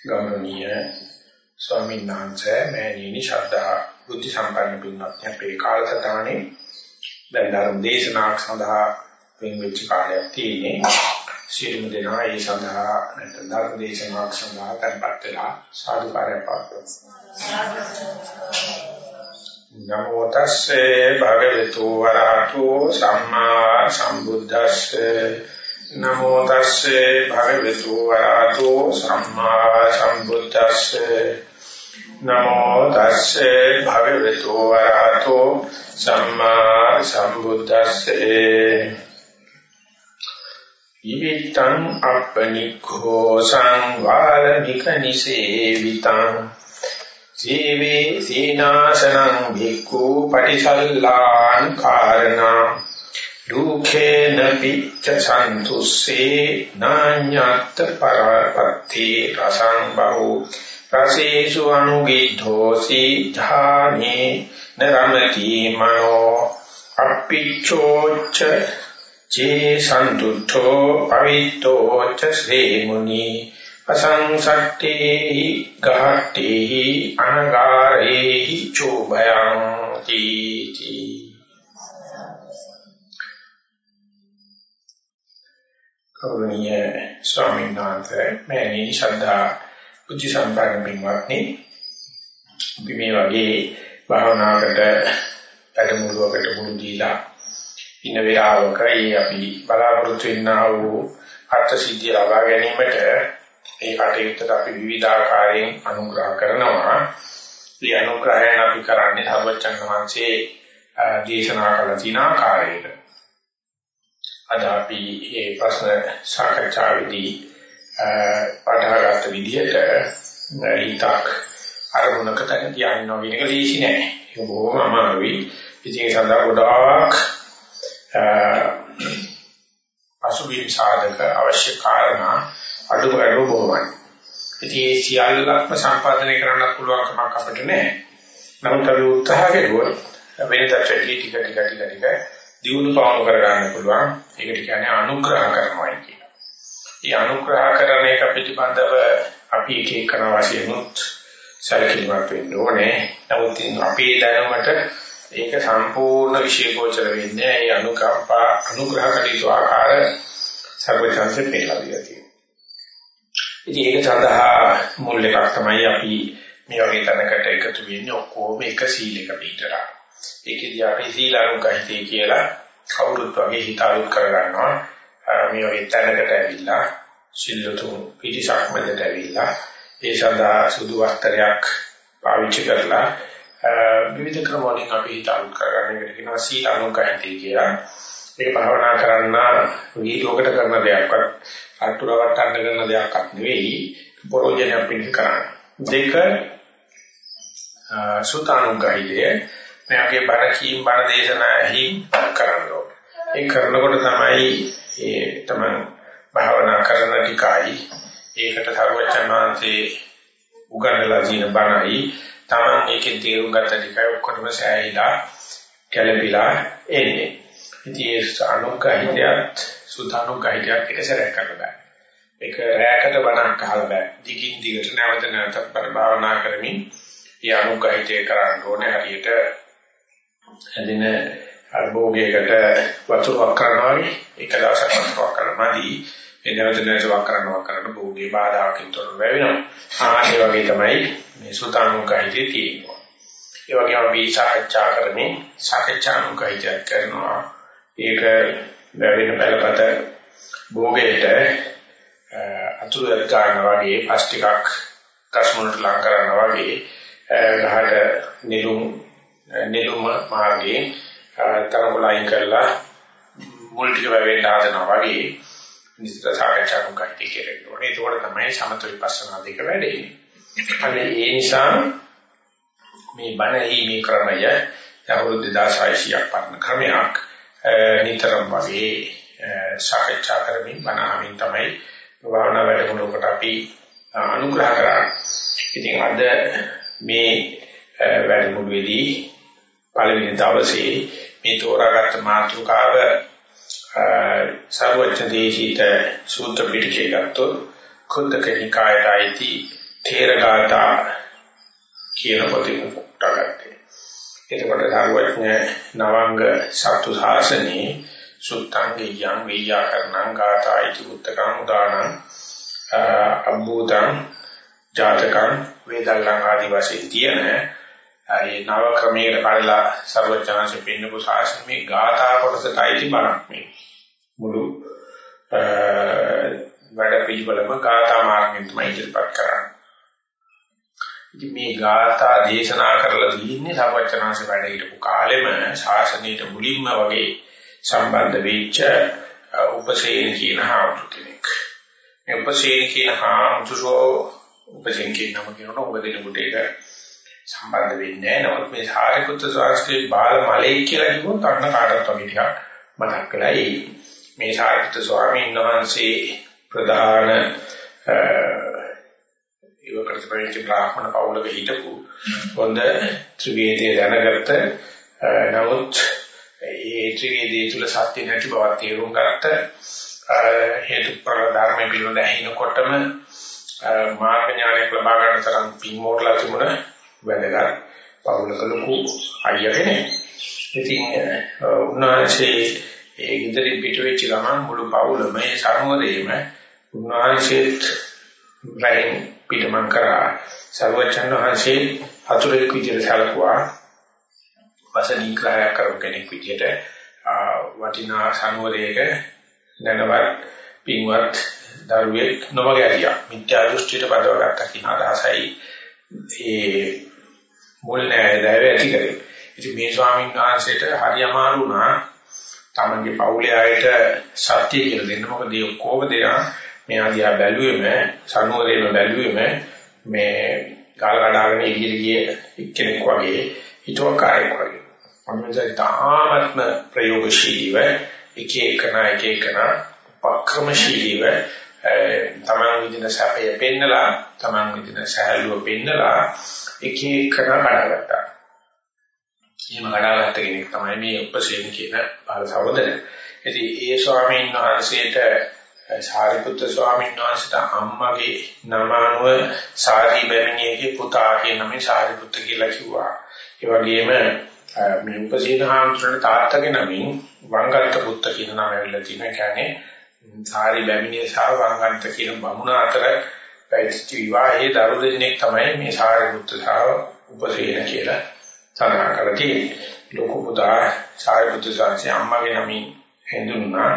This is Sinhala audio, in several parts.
ගෞරවනීය ස්වාමීන් වහන්සේ මෑණියනි ශ්‍රද්ධා බුද්ධ සම්පන්න පින්වත්නි අපේ කාලසටහනේ දැන් ධර්ම දේශනාවක් සඳහා වෙන් වෙච්ච කාලයක් තියෙන්නේ. සියලුම දෙනා ඒ සඳහා නැත්නම් ධර්ම දේශනාවක් සඳහා tempත් වෙලා සාදුකාරය පාත්වමු නමෝ තස්සේ භගවතු වරහතු සම්මා සම්බුද්දස්සේ නමෝ තස්සේ භගවතු වරහතු සම්මා සම්බුද්දස්සේ. නමෝ තස්සේ භගවතු වරහතු සම්මා සම්බුද්දස්සේ. ඊවිතං අපනික්ඛෝ සංවාලනික නිසේවිතං. සීවේ සීනාසනං භික්ඛු පටිසල්ලාන් කාරණා. දුක්ඛේන පිච්ච සන්තුස්සේ නාඤ්ඤත් පරපත්ති රසං බහු රසේසු අනුගිද්ධෝසි ධානේ නරමති මනෝ අප්පිච්ඡෝච්ච චේ සන්තුද්ධෝ පවිත්තෝච්ච ශ්‍රේ මුනි අසංසට්ඨේහි ගහට්ඨේහි අනගාරේහි චෝභයං තීති ගෞරවනීය ස්වාමීන් වහන්සේ මෑණී ශ්‍රද්ධා බුද්ධ සම්පන්න පින්වත්නි අපි මේ වගේ භාවනාවකට වැඩමුළුවකට මුළු දීලා ඉන්න වේලාවකයි අපි බලාපොරොත්තු වෙනා වූ අර්ථ සිද්ධිය ලබා ගැනීමට ඒ කටයුත්තට අපි විවිධාකාරයෙන් අනුග්‍රහ කරනවා. මේ අනුග්‍රහයන් අපි කරන්නේ සර්වචන් වහන්සේ දේශනා කළ තින ආකාරයට. අද අපි මේ ප්‍රශ්න සාකච්ඡාවේදී පටහගත්ත විදිහට ඊටක් අරමුණක තැන තියාගෙන ඉන්න එක ලීසි නෑ. ඒක බොහොම අමාරුයි. ඉතින් ඒ සඳහා ගොඩාක් අසුබී සාධක අවශ්‍ය කාරණා අඩු අඩු බොහොමයි. ඉතින් ඒ සියල්ලක්ම සම්පාදනය කරන්න පුළුවන් කමක් අපිට නෑ. නමුත් අපි උත්සාහ කෙරුවොත් වෙනදට ටික ටික ටික ටික ටික දියුණු පාවු කරගන්න පුළුවන්. ඒකට කියන්නේ අනුග්‍රහ කරනවා කියන. මේ අනුග්‍රහ කරන එක පිටිපන්දව අපි එක එක කරන වශයෙන්ුත් සැලකිලිමත් වෙන්න ඕනේ. නමුත් අපේ දැනුමට ඒක සම්පූර්ණ විශේෂෝචර වෙන්නේ ඒ අනුකම්පා අනුග්‍රහ කටයුතු ආකාර සර්වචන්සේ පෙළලා දීලා තියෙනවා. ඉතින් ඒක සඳහා මුල් එකක් තමයි අපි මේ වගේ තැනකට එකතු වෙන්නේ ඔක්කොම එක සීලයක පිටරා. ඒකෙදී අපි සීලානුගහිතේ කියලා කවුරුත් වගේ හිත අලුත් කරගන්නවා. මේ වගේ තැනකට ඇවිල්ලා සිල්ලුතු පිටිසක් මැදට ඇවිල්ලා ඒ සඳහා සුදු වස්ත්‍රයක් පාවිච්චි කරලා විවිධ ක්‍රම වලින් අපි හිත අලුත් කරගන්න එකට කියනවා සීලානුගහිතේ කියලා. ඒක භාවනා කරන්න වීඩියෝකට කරන දෙයක්වත් අටුරවට අඬ කරන දෙයක්වත් නෙවෙයි පරෝජනයක් පිණිස කරන්නේ. දෙක සුතානුගහිතේ මෙයාගේ බණ කීම් බණ දේශනා ඇහි කරන්න ඕනේ. ඒ කරනකොට තමයි ඒ තමයි භාවනා කරන ටිකයි ඒකට සර්වචන් වහන්සේ උගන්වලා තියෙන බණයි තමන් ඒකේ තේරුම් ගත්ත ටිකයි ඔක්කොටම සෑහිලා කැළඹිලා එන්නේ. ඉතින් ඒ අනුගහිතයත් සුතානුගහිතයත් එක සැරයක් කරලා ඒක රැයකට බණක් අහලා බෑ. දිගින් දිගට නැවත නැවතත් බණ භාවනා කරමින් ඒ අනුගහිතය කරන්න ඕනේ හරියට හැදින භෝගයකට වතුරක් කරනවා වගේ එක දවසක් වතුරක් කරනවාදී ඒ නැවත නැවතක් කරනවා කරන භෝගේ බාධාකින් තොරව වෙනවා. ආන්නේ වගේ තමයි මේ සුතානුකයිතේ තියෙන්නේ. ඒ වගේම අපි සාකච්ඡා කරමින් සාකච්ඡානුකයිතය කරනවා. ඒක වැවෙන පළපත භෝගයට අතුරු ගන්නවා වගේ පස් ටිකක් කස්මුලට ලං කරනවා වගේ ගහට නිරුම් නෙළුම මාර්ගයේ තරකොලයින් කරලා මුල් ටික වැවෙන්න හදනවා වගේ නිතර සාකච්ඡා කරගන්න කියලා ඕනේ. ඒකෝට තමයි සමත විපස්සනා දෙක වැඩෙන්නේ. අනේ ඒ නිසා මේ බණහි මේ ක්‍රමය අවුරුදු 2600ක් පරණ ක්‍රමයක් නිතරම වගේ සාකච්ඡා කරමින් බණහමින් තමයි භාවනා වැඩමුළුවකට අපි අනුග්‍රහ කරන්නේ. ඉතින් අද මේ වැඩමුළුවේදී පළවෙනි දවසේ මේ තෝරාගත්ත මාතෘකාව සර්වඥ දේශිත සූත්‍ර පිටකේ ගත්තොත් කුද්දක නිකායයි තේරගාතා කියන පොතේ උටගත්තේ. එතකොට ධර්මඥ නවංග සතු සාසනේ සුත්තංගේ යම් වේයාකරණං ගාතායිති උත්තකං උදානං අබ්බූතං ජාතකං වේදල්ලං ආදි වශයෙන් තියෙන ඒ නව ක්‍රමයේ පරිලා සර්වඥාන්සේ පෙන්නපු ශාසන මේ ගාථා කොටසටයි බණක් මේ මුළු වැඩ පිළිවෙලම ගාථා මාර්ගයෙන් තමයි ඉදිරිපත් කරන්නේ. ඉතින් මේ ගාථා දේශනා කරලා තියෙන්නේ සර්වඥාන්සේ වැඩ හිටපු කාලෙම ශාසනයට මුලින්ම වගේ සම්බන්ධ වෙච්ච උපසේන කියන හාමුදුර කෙනෙක්. මේ උපසේන කියන හාමුදුරෝ උපසේන කියන නම කියනකොට ඔබ දෙනකොට ඒක සම්බන්ධ වෙන්නේ නැහැ. නමුත් මේ සාරිපුත්‍ර ශාස්ත්‍රයේ බාල මලේ කියලා කිව්වොත් අන්න කාටවත් වගේ ටිකක් මතක් වෙලා එයි. මේ සාරිපුත්‍ර ස්වාමීන් වහන්සේ ප්‍රධාන ඉවකට ප්‍රවේශ බ්‍රාහ්මණ පවුලක හිටපු හොඳ ත්‍රිවේදයේ දැනගත්ත නමුත් ඒ ත්‍රිවේදයේ තුල සත්‍ය නැති බව තේරුම් ගත්ත හේතු ප්‍රධානම පිළිබඳ ඇහිනකොටම මාර්ග ඥානයක් ලබා ගන්න තරම් පින්මෝටලා තිබුණ වැදගත්. පවුලක ලොකු අයියා කෙනෙක්. ඉතින් උන්වහන්සේ ඒ ඉදිරි පිට වෙච්ච ගමන් මුළු පවුලම මේ සමුදේම උන්වහන්සේත් රැයින් පිටමන් කරා. සර්වචන් වහන්සේ හතුරෙක් විදිහට සැලකුවා. වසනී ක්‍රය කරපු කෙනෙක් විදිහට වටිනා සමුදේක දැනවත් පින්වත් දරුවෙක් නොමගැරියා මිත්‍යා දෘෂ්ටියට බදවගත්තා කියන අදහසයි ඒ මුල් නෑ දැව ඇති කරේ. ඉතින් මේ ස්වාමීන් වහන්සේට හරි අමාරු වුණා තමන්ගේ පවුලේ අයට සත්‍ය කියලා දෙන්න. මොකද ඒ ඔක්කොම දෙනා මේ ආදියා බැලුවේම සනුවරේම බැලුවේම මේ කාල කඩාගෙන ඉහිල ගිය එක්කෙනෙක් වගේ හිතුවකාරයෙක් වගේ. අනුන්ගේ තාමත්ම ප්‍රයෝගශීලීව එක එකන එක එකන පක්‍රමශීලීව තමන් විදින සැපය පෙන්නලා තමන් විදින සහැල්ලුව පෙන්නලා එක එකන කඩාගත්තා. එහෙම කඩාගත්ත කෙනෙක් තමයි මේ උපසේන කියන බාල සහෝදරය. ඉතින් ඒ ස්වාමීන් වහන්සේට සාරිපුත්‍ර ස්වාමීන් වහන්සේට අම්මගේ නම අනුව සාරි බැමිණියගේ පුතා කියන නමේ සාරිපුත්‍ර කියලා කිව්වා. ඒ වගේම මේ උපසේන හාමුදුරනේ තාත්තගේ නමින් වංගල්ත පුත්ත කියන නම ඇවිල්ලා තියෙනවා. කියන්නේ සාරි බැමිණිය සහ වංගල්ත කියන බමුණ අතර පැවිදි විවාහයේ දරු දෙන්නෙක් තමයි මේ සාරිපුත්‍ර සහ උපසේන කියලා සඳහන් කරලා තියෙන්නේ. ලොකු පුතා සාරිපුත්‍ර සාංශේ අම්මගේ නමින් හඳුන්වනා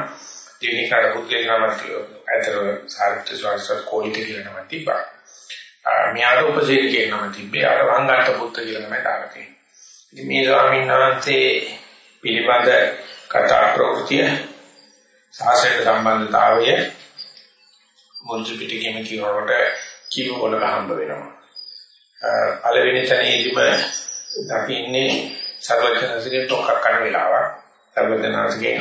දෙවෙනි කාට පුත්‍රගේ නම ඇතර සාරිපුත්‍ර සාංශත් කෝලිත කියලා නම තිබ්බා. මෙයාට උපසේන කියන නම තිබ්බේ අර වංගල්ත පුත්‍ර කියලා නම දාලා තියෙනවා. ඉතින් මේ ස්වාමීන් වහන්සේ පිළිබඳ කතා ප්‍රවෘත්තිය සාසයට සම්බන්ධතාවය මුල්ජු පිටකෙම කියනකොට කිව්ව පොලක හම්බ වෙනවා. පළවෙනි තැනේදීම දකින්නේ සර්වඥාන්සේගේ තොක්ක් කරන වෙලාවක්. සර්වඥාන්සේගේ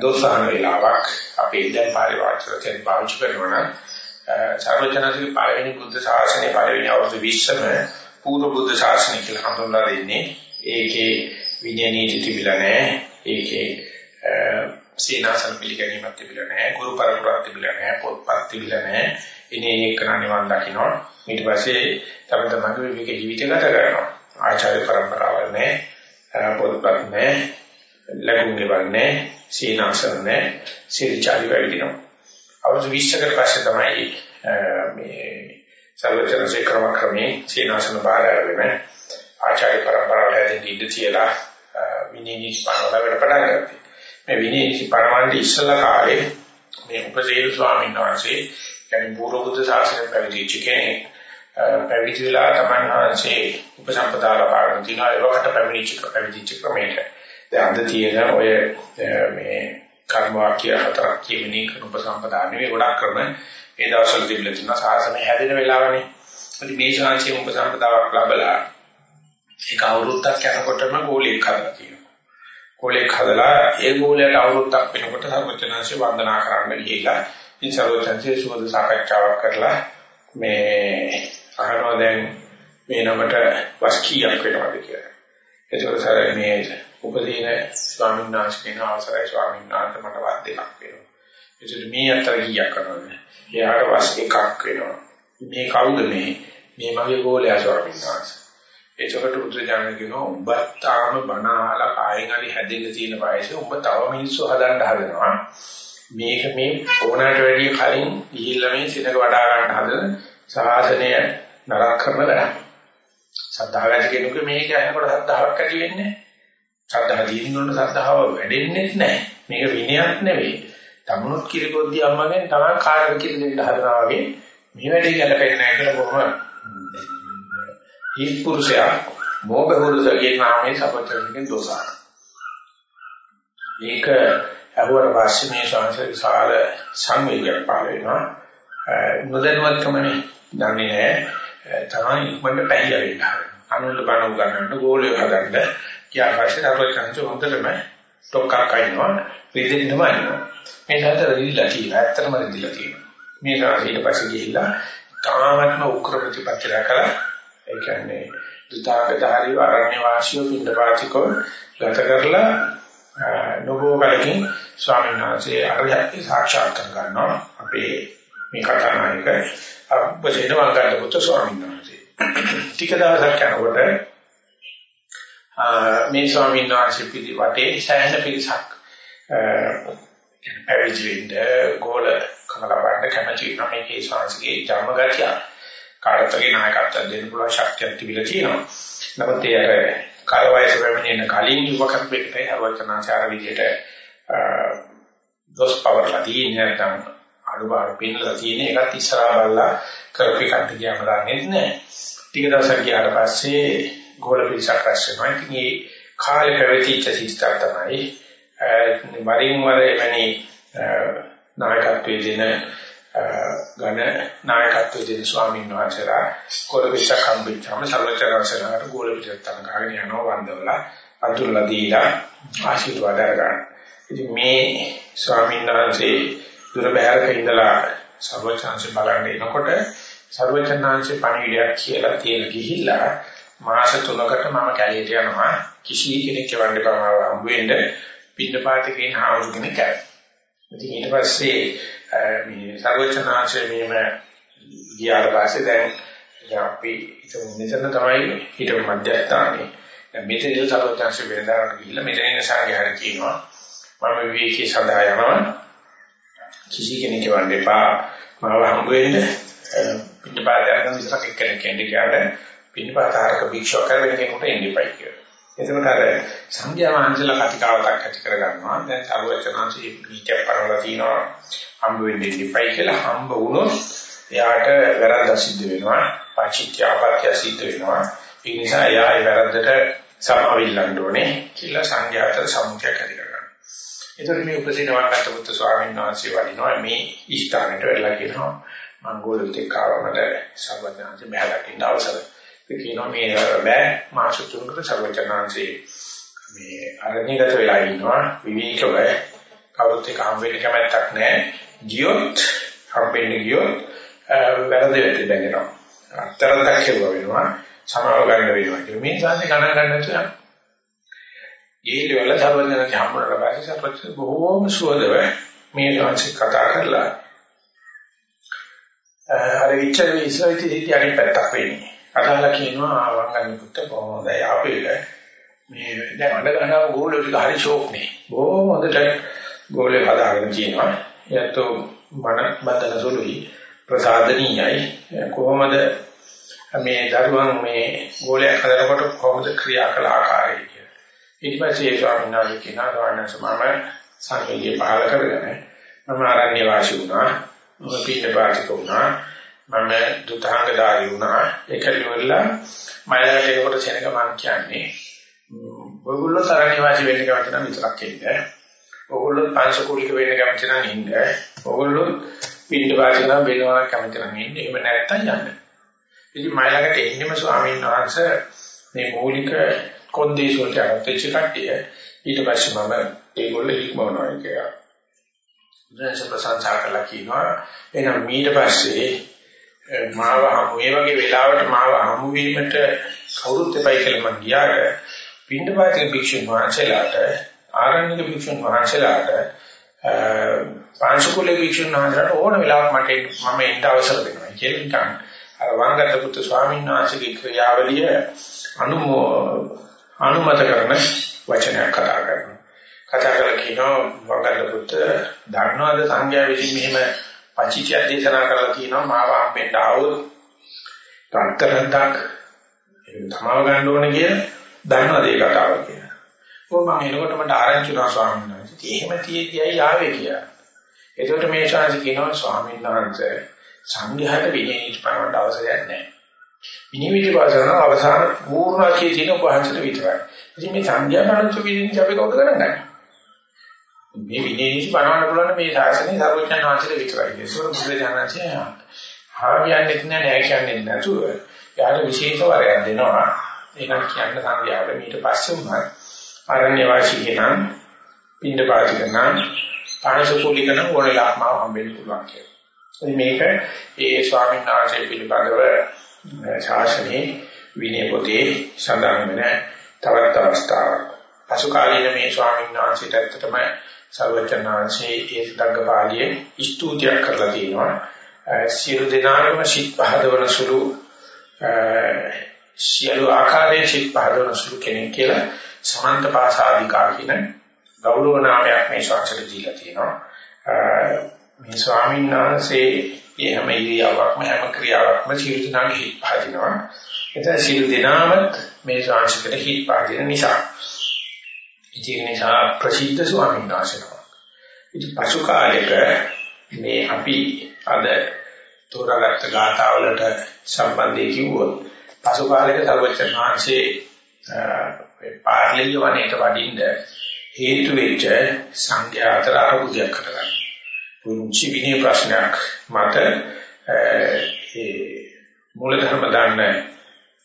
දෝසහන වෙලාවක් අපේ දැන් පරිවාචකයන් පාවිච්චි කරනවා නම් සර්වඥාන්සේගේ පළවෙනි බුද්ධ ශාසනයේ පළවෙනි අවුරුදු 20ම පූර්ව බුද්ධ ශාසනය කියලා හඳුන්වලා දෙන්නේ. ඒකේ විනය නීති තිබිලා නැහැ. ඒකේ සීනාසන පිළිගැනීමක් තිබිලා නැහැ ගුරු පරපුරක් තිබිලා නැහැ පොත්පත් තිබිලා නැහැ. ඉනේ ඒක නිවන් දකින්නවා ඊට පස්සේ තම තමන්ගේ විවේක ජීවිතය ගත කරනවා. ආචාර්ය පරම්පරාවල් නැහැ පොත්පත් නැහැ ලැබුම් ගෙවල් නැහැ සීනාසන නැහැ සිරිචාරි වෙලිනවා අවුරුදු 20කට පස්සේ තමයි මේ සර්වජනසේ ක්‍රම ක්‍රමේ සීනාසන බාර අරගෙන ආචාර්ය පරම්පරාවල් හැදින් ඉඳ තියලා විනීනි ස්පානවල වැඩ පටන් ගත්තා. මේ විනීති පරමන්ති ඉස්සලා කාලේ මේ උපසේන ස්වාමීන් වහන්සේ කියන්නේ පූර්ව බුද්ධ ශාසනය පැවිදිච්ච කෙනෙක් පැවිදි වෙලා තමයි වහන්සේ උපසම්පදා ලබාගෙන තිනා ඒවට පැමිණිච්ච පැවිදිච්ච ක්‍රමයක. දැන් අද තියෙන ඔය මේ කර්ම වාක්‍ය හතරක් කියමිනී කරන උපසම්පදා නෙවෙයි ගොඩක් ක්‍රම ඒ දවස්වල තිබිලා තියෙන ශාසනය හැදෙන වෙලාවනේ. ඉතින් මේ ශාන්තිය උපසම්පදාවක් ලැබලා ඒක අවුරුද්දක් යනකොටම ගෝලීක කරලා තියෙනවා. ගෝලයක් හදලා ඒ ගෝලයට අවුරුද්දක් වෙනකොට සර්වචනංශය වන්දනා කරන්න ගිහිලා ඉතින් සර්වචනංශය සුවඳ සාකච්ඡාවක් කරලා මේ අහනවා දැන් මේ නමට වස් කීයක් වෙනවද කියලා. ඒකවල සර මේ උපදීන ස්වාමීන් වහන්සේ කියන අවසරයි ස්වාමීන් වහන්සේ මට වත් දෙකක් වෙනවා. ඒකට මේ අතර කීයක් කරනවද? එයාට වස් එකක් වෙනවා. මේ කවුද මේ මේ මගේ ගෝලයා ස්වාමීන් වහන්සේ එතකොට බුදුරජාණන් කියනවා ඔබ තාම බණාලා කායෙන් හරි හැදෙන්න තියෙන වයසේ ඔබ තව මිනිස්සු හදන්න හදනවා මේක මේ ඕනකට වැඩිය කලින් ගිහිල්ලා මේ සිනක වඩා ගන්න හදන සාසනය නරක කරන වැඩක්. සද්ධාව ඇති කෙනෙකුට මේක අහනකොට සද්ධාාවක් ඇති වෙන්නේ නැහැ. සද්ධා දිනිනොත් සද්ධාව වැඩෙන්නේ නැහැ. මේක විනයක් නෙවෙයි. තමනුත් කිරිපොද්දි අම්මගෙන් තමයි කාටද කියලා දෙන්න හදනවා වගේ මේ වැඩේ ගැලපෙන්නේ නැහැ කියලා කොහොම ඊ පුරුෂයා මොග පුරුෂගේ නාමයේ සපතරකින් දෝසාර. මේක අහුවර වාස්‍ය මේ ශාස්ත්‍රීය සාල සංවේගයක් පාල වෙනවා. නොදැනුවත්කමනේ දන්නේ නැහැ. තමයි ඉක්මනට පැහැදිලි වෙනවා. අනුල බණ උගන්නන්න ගෝලිය හදන්න කියා පස්සේ අපේ කන්චෝ හොඳටම ටොක්කක් අයින්නවා. පිටින්ම අයින්නවා. මේ හතර රිදිලා තියෙනවා. ඇත්තටම රිදිලා තියෙනවා. මේ ඊට පස්සේ ගිහිල්ලා තාමත්ම උක්‍ර ප්‍රතිපත්තිය කරලා ඒ කියන්නේ දුතාගදාරි ආරණ්‍ය වාසියෝ පිටපාතිකෝ ගත කරලා නබෝ කලකින් ස්වාමීන් වහන්සේ අරහත් සාක්ෂාත් කර ගන්නවා. අපේ මේ කතානායක අපබසේන වංගන්න පුත් ස්වාමීන් වහන්සේ. ටික දවසක් යනකොට මේ ස්වාමීන් වහන්සේ පිළි වටේ සෑහෙන පිරිසක් පැවිදිෙන්න ගෝල කමලවන්න කැමති වෙනවා. මේකේ ශාස්ත්‍රයේ ධර්මගතිය කාර්යතගේ නායකත්වයෙන් දෙන්න පුළුවන් ශක්තියක් තිබිලා තියෙනවා. නමුත් ඒ අර කාල වයස වෙමින් කලින් යුවකත්වයකට හරවචනාචාර විදියට දොස් පවර්ලා තියෙන නැත්නම් අනුබාර පින්නලා තියෙන එකත් ඉස්සරහා බලලා කරපි කට්ට කියන්න දන්නේ නැහැ. ටික දවසක් ගියාට පස්සේ ගෝල පිරිසක් රැස් වෙනවා. ඉතින් මේ කාලේ පැවතිච්ච සිස්ටර් තමයි වරින් වර එවැනි නායකත්වයේ දෙන ඝන නායකත්වයේ දෙන ස්වාමීන් වහන්සේලා කොරවිච්ච කම්බිච්චම සර්වචරාසනාට ගෝල පිටත් තන ගහගෙන යනවා වන්දවලා අතුල්ලා දීලා ආශිර්වාද කරගන්න. ඉතින් මේ ස්වාමීන් වහන්සේ දුර බැහැරක ඉඳලා සර්වචන්සේ බලන්න එනකොට සර්වචන්නාංශේ පණිවිඩයක් කියලා තියලා ගිහිල්ලා මාස 3කට මම කැලේට යනවා කිසි කෙනෙක් එවන්න බෑ හම්බ වෙන්න පින්න පාතකේ හාමුදුර කෙනෙක් ඇයි. ඉතින් ඊට පස්සේ මේ සර්වචනාංශයේ මෙහෙම ගියාට පස්සේ දැන් අපි මෙතන තමයි හිතේ මධ්‍යස්ථානේ. දැන් මෙතන ඉඳලා සර්වචනාංශයේ වෙනදාට ගිහිල්ලා මෙතන ඉන්න සංඝයාට කියනවා මම විවේකී සඳහා යනවා. කිසි කෙනෙක් වන්න එපා. මාව හම්බ වෙන්න පිටපාත යන විතරක් එක්කෙනෙක් එන්න කියලා පිටපාතාරක භික්ෂුව කරගෙන කෙනෙකුට එන්න එපා කියලා. එතකොට අර සංඝයා වහන්සේලා කතිකාවතක් ඇති කරගන්නවා. දැන් සර්වචනාංශයේ පිටේ පරවලා තිනවා හම්බ වෙන්නේ ඉපයි කියලා හම්බ වුණොත් එයාට වැරද්ද සිද්ධ වෙනවා. පාචිත්‍ය අපත්‍ය සිද්ධ වෙනවා. ඒ නිසා එයා ඒ වැරද්දට සමවිල්ලන්න ඕනේ කියලා සංඝයාට සමුඛයක් ඇති කරගන්නවා. ඒතර මේ උපසීන වංගත පුත්තු ස්වාමීන් වහන්සේ වඩිනවා මේ ස්ථානෙට වෙලා කියනවා මංගෝලෙත් කාවමද සර්වඥාන්සේ බහැලා ඉන්න අවසරයි. කියනවා මේ බෑ මාස තුනකට සර්වඥාන්සේ මේ අරණියගත වෙලා ඉන්නවා විවේකව කවුරුත් එක්ක හම් වෙන්න කැමැත්තක් නැහැ. ගියොත් හම්බෙන්න ගියොත් වැරදි වෙති දැනෙනවා. අත්තරක් කෙරුවා වෙනවා. සමාව ගන්න වෙනවා කියලා. මේ සාන්නේ ගණන් ගන්න නැතුව ඊළ වල සර්වඥාන්සේ හම්බුනට පස්සේ සර්වඥ බොහෝම සුවදව මේ ශාන්සික කතා කරලා අර විචාර විශ්වවිද්‍ය සිටි අනිත් පැත්තක් වෙන්නේ. අදාලා කියනවා වංගනි පුත්ත කොහොමදයි අපේක මේ දැන් අඬ ගන්නවා ගෝලෙ ටික හරි ෂෝක් නේ. බොහොම හොඳට ගෝලෙ හදාගෙන තියෙනවා. යැතෝ මන බදන සුළුයි ප්‍රසාදනීයයි කොහොමද මේ දරුවන් මේ ගෝලයක් හදනකොට කොහොමද ක්‍රියා කළ ආකාරය කියලා. ඊට පස්සේ ස්වාමීන් වහන්සේ කියනවා ගවන්නස් මම සංකේය පහල කරගෙන මම ආරණ්‍ය වාසී වුණා. මම පිට පාටික වුණා. මම දුතාංගදාරි වුණා. ඒකලිවලා මලයට එනකොට සෙනක මං කියන්නේ ඔයගොල්ලෝ තරණ්‍ය වාසී වෙන්න කැමති නම් විතරක් ඉන්න. ඔයගොල්ලෝ පංශකූලික වෙන්න කැමති නම් ඉන්න. ඔයගොල්ලෝ පිට පාටික නම් වෙනවා කැමති නම් ඉන්න. එහෙම නැත්තම් යන්න. ඉතින් මයිලකට එන්නම ස්වාමීන් වහන්සේ මේ මූලික කොන්දේශ වලට අත්‍යච්ච කට්ටිය ඊට පස්සේ මම ඒගොල්ලෝ ඉක්මවනවා කියලා. දැන් ප්‍රශංසා කළා කියනවා එහෙනම් ඊට පස්සේ මාව හමු මේ වගේ වෙලාවට මාව හමු වීමට කවුරුත් එපයි කියලා මම ගියාට පින්ඩපාතික භික්ෂුන් වහන්සේලාට ආරණ්‍යක භික්ෂුන් වහන්සේලාට පාංශකුලේ භික්ෂුන් වහන්සේලාට ඕන වෙලාවක මට මම එන්න අවසර දෙනවා කරන්නේ කියලා නිකන් අර වංගත පුත්තු ස්වාමීන් වහන්සේගේ ක්‍රියාවලිය අනුමෝ අනුමත කරන වචනයක් කතා කරනවා. කතා කරලා කියනවා වංගත පුත්තු ධර්මවාද සංඥා විසින් මෙහෙම පචිචය දේශනා කරලා කියනවා මාව අපෙන්ට ආවොත් තත්තරක් තමාව ගන්න ඕනේ කියලා දන්නවද ඒ කතාව කියලා. ඔව් මම එනකොට මට ආරංචි වුණා ස්වාමීන් වහන්සේ. එහෙම තියෙතියි ආවේ කියලා. එතකොට මේ ශාන්ති කියනවා ස්වාමීන් වහන්සේ සංඝයාට විනය නීති පනවන්න අවශ්‍යයක් නැහැ. විනය නීති පාසන අවසාන පූර්ණකයේ තියෙන උපහාසයට විතරයි. ඉතින් මේ සංඝයා පනවච්ච විනය නීති අපි කවුද කරන්නේ? මේ විනය නීති පනවන්න පුළුවන් මේ ශාසනයේ සර්වඥාන් වහන්සේට විතරයි. ඒක බුදු දහමේ හා කියන්නේ නැහැ නෑ කියන්නේ නැතුව යාට විශේෂ වරයක් දෙනවා. ඒක කියන්න සංඝයාට ඊට පස්සේ උනත් ආරණ්‍ය වාසී කෙනා පින්ඩ පාතික නම් පාණසකෝලිකන ඕනෙලාම හම්බෙන්න පුළුවන් කියලා. ඉතින් මේක ඒ ස්වාමීන් වහන්සේ පිළිබඳව ශාසනයේ විනය පොතේ සඳහන් වෙන තවත් අවස්ථාවක්. පසු කාලීන මේ ස්වාමීන් වහන්සේට ඇත්තටම සර්වචනාංශයේ ඒ ධග්ගපාළියේ ස්තුතියක් කරලා තියෙනවා. සියලු දෙනාගම සිත් පහදවන සුළු සියලු ආකාරයේ සිත් පහදවන සුළු කෙනෙක් කියලා සමන්ත පාසාදිකා කියන ගෞරව නාමයක් මේ ශාස්ත්‍රය දීලා තියෙනවා. මේ ස්වාමීන් වහන්සේ මේ හැම ඉරියාවක්ම හැම ක්‍රියාවක්ම සියලු දෙනාගේ හිත් පහදිනවා. එතන සියලු දෙනාම මේ ශාස්ත්‍රයට හිත් පහදින නිසා. ඉතින් නිසා ප්‍රසිද්ධ ස්වාමීන් වහන්සේනවා. ඉතින් පසු කාලයක මේ අපි අද තෝරාගත්ත ගාථාවලට සම්බන්ධයි කිව්වොත් පසු කාලයක සර්වචන් වහන්සේ පාර්ලිය වනයේට වඩින්න හේතු වෙච්ච සංඝයා අතර අරුබුදයක් කරගන්න. පුංචි විනය ප්‍රශ්නයක් මත ඒ මූලධර්ම දාන්න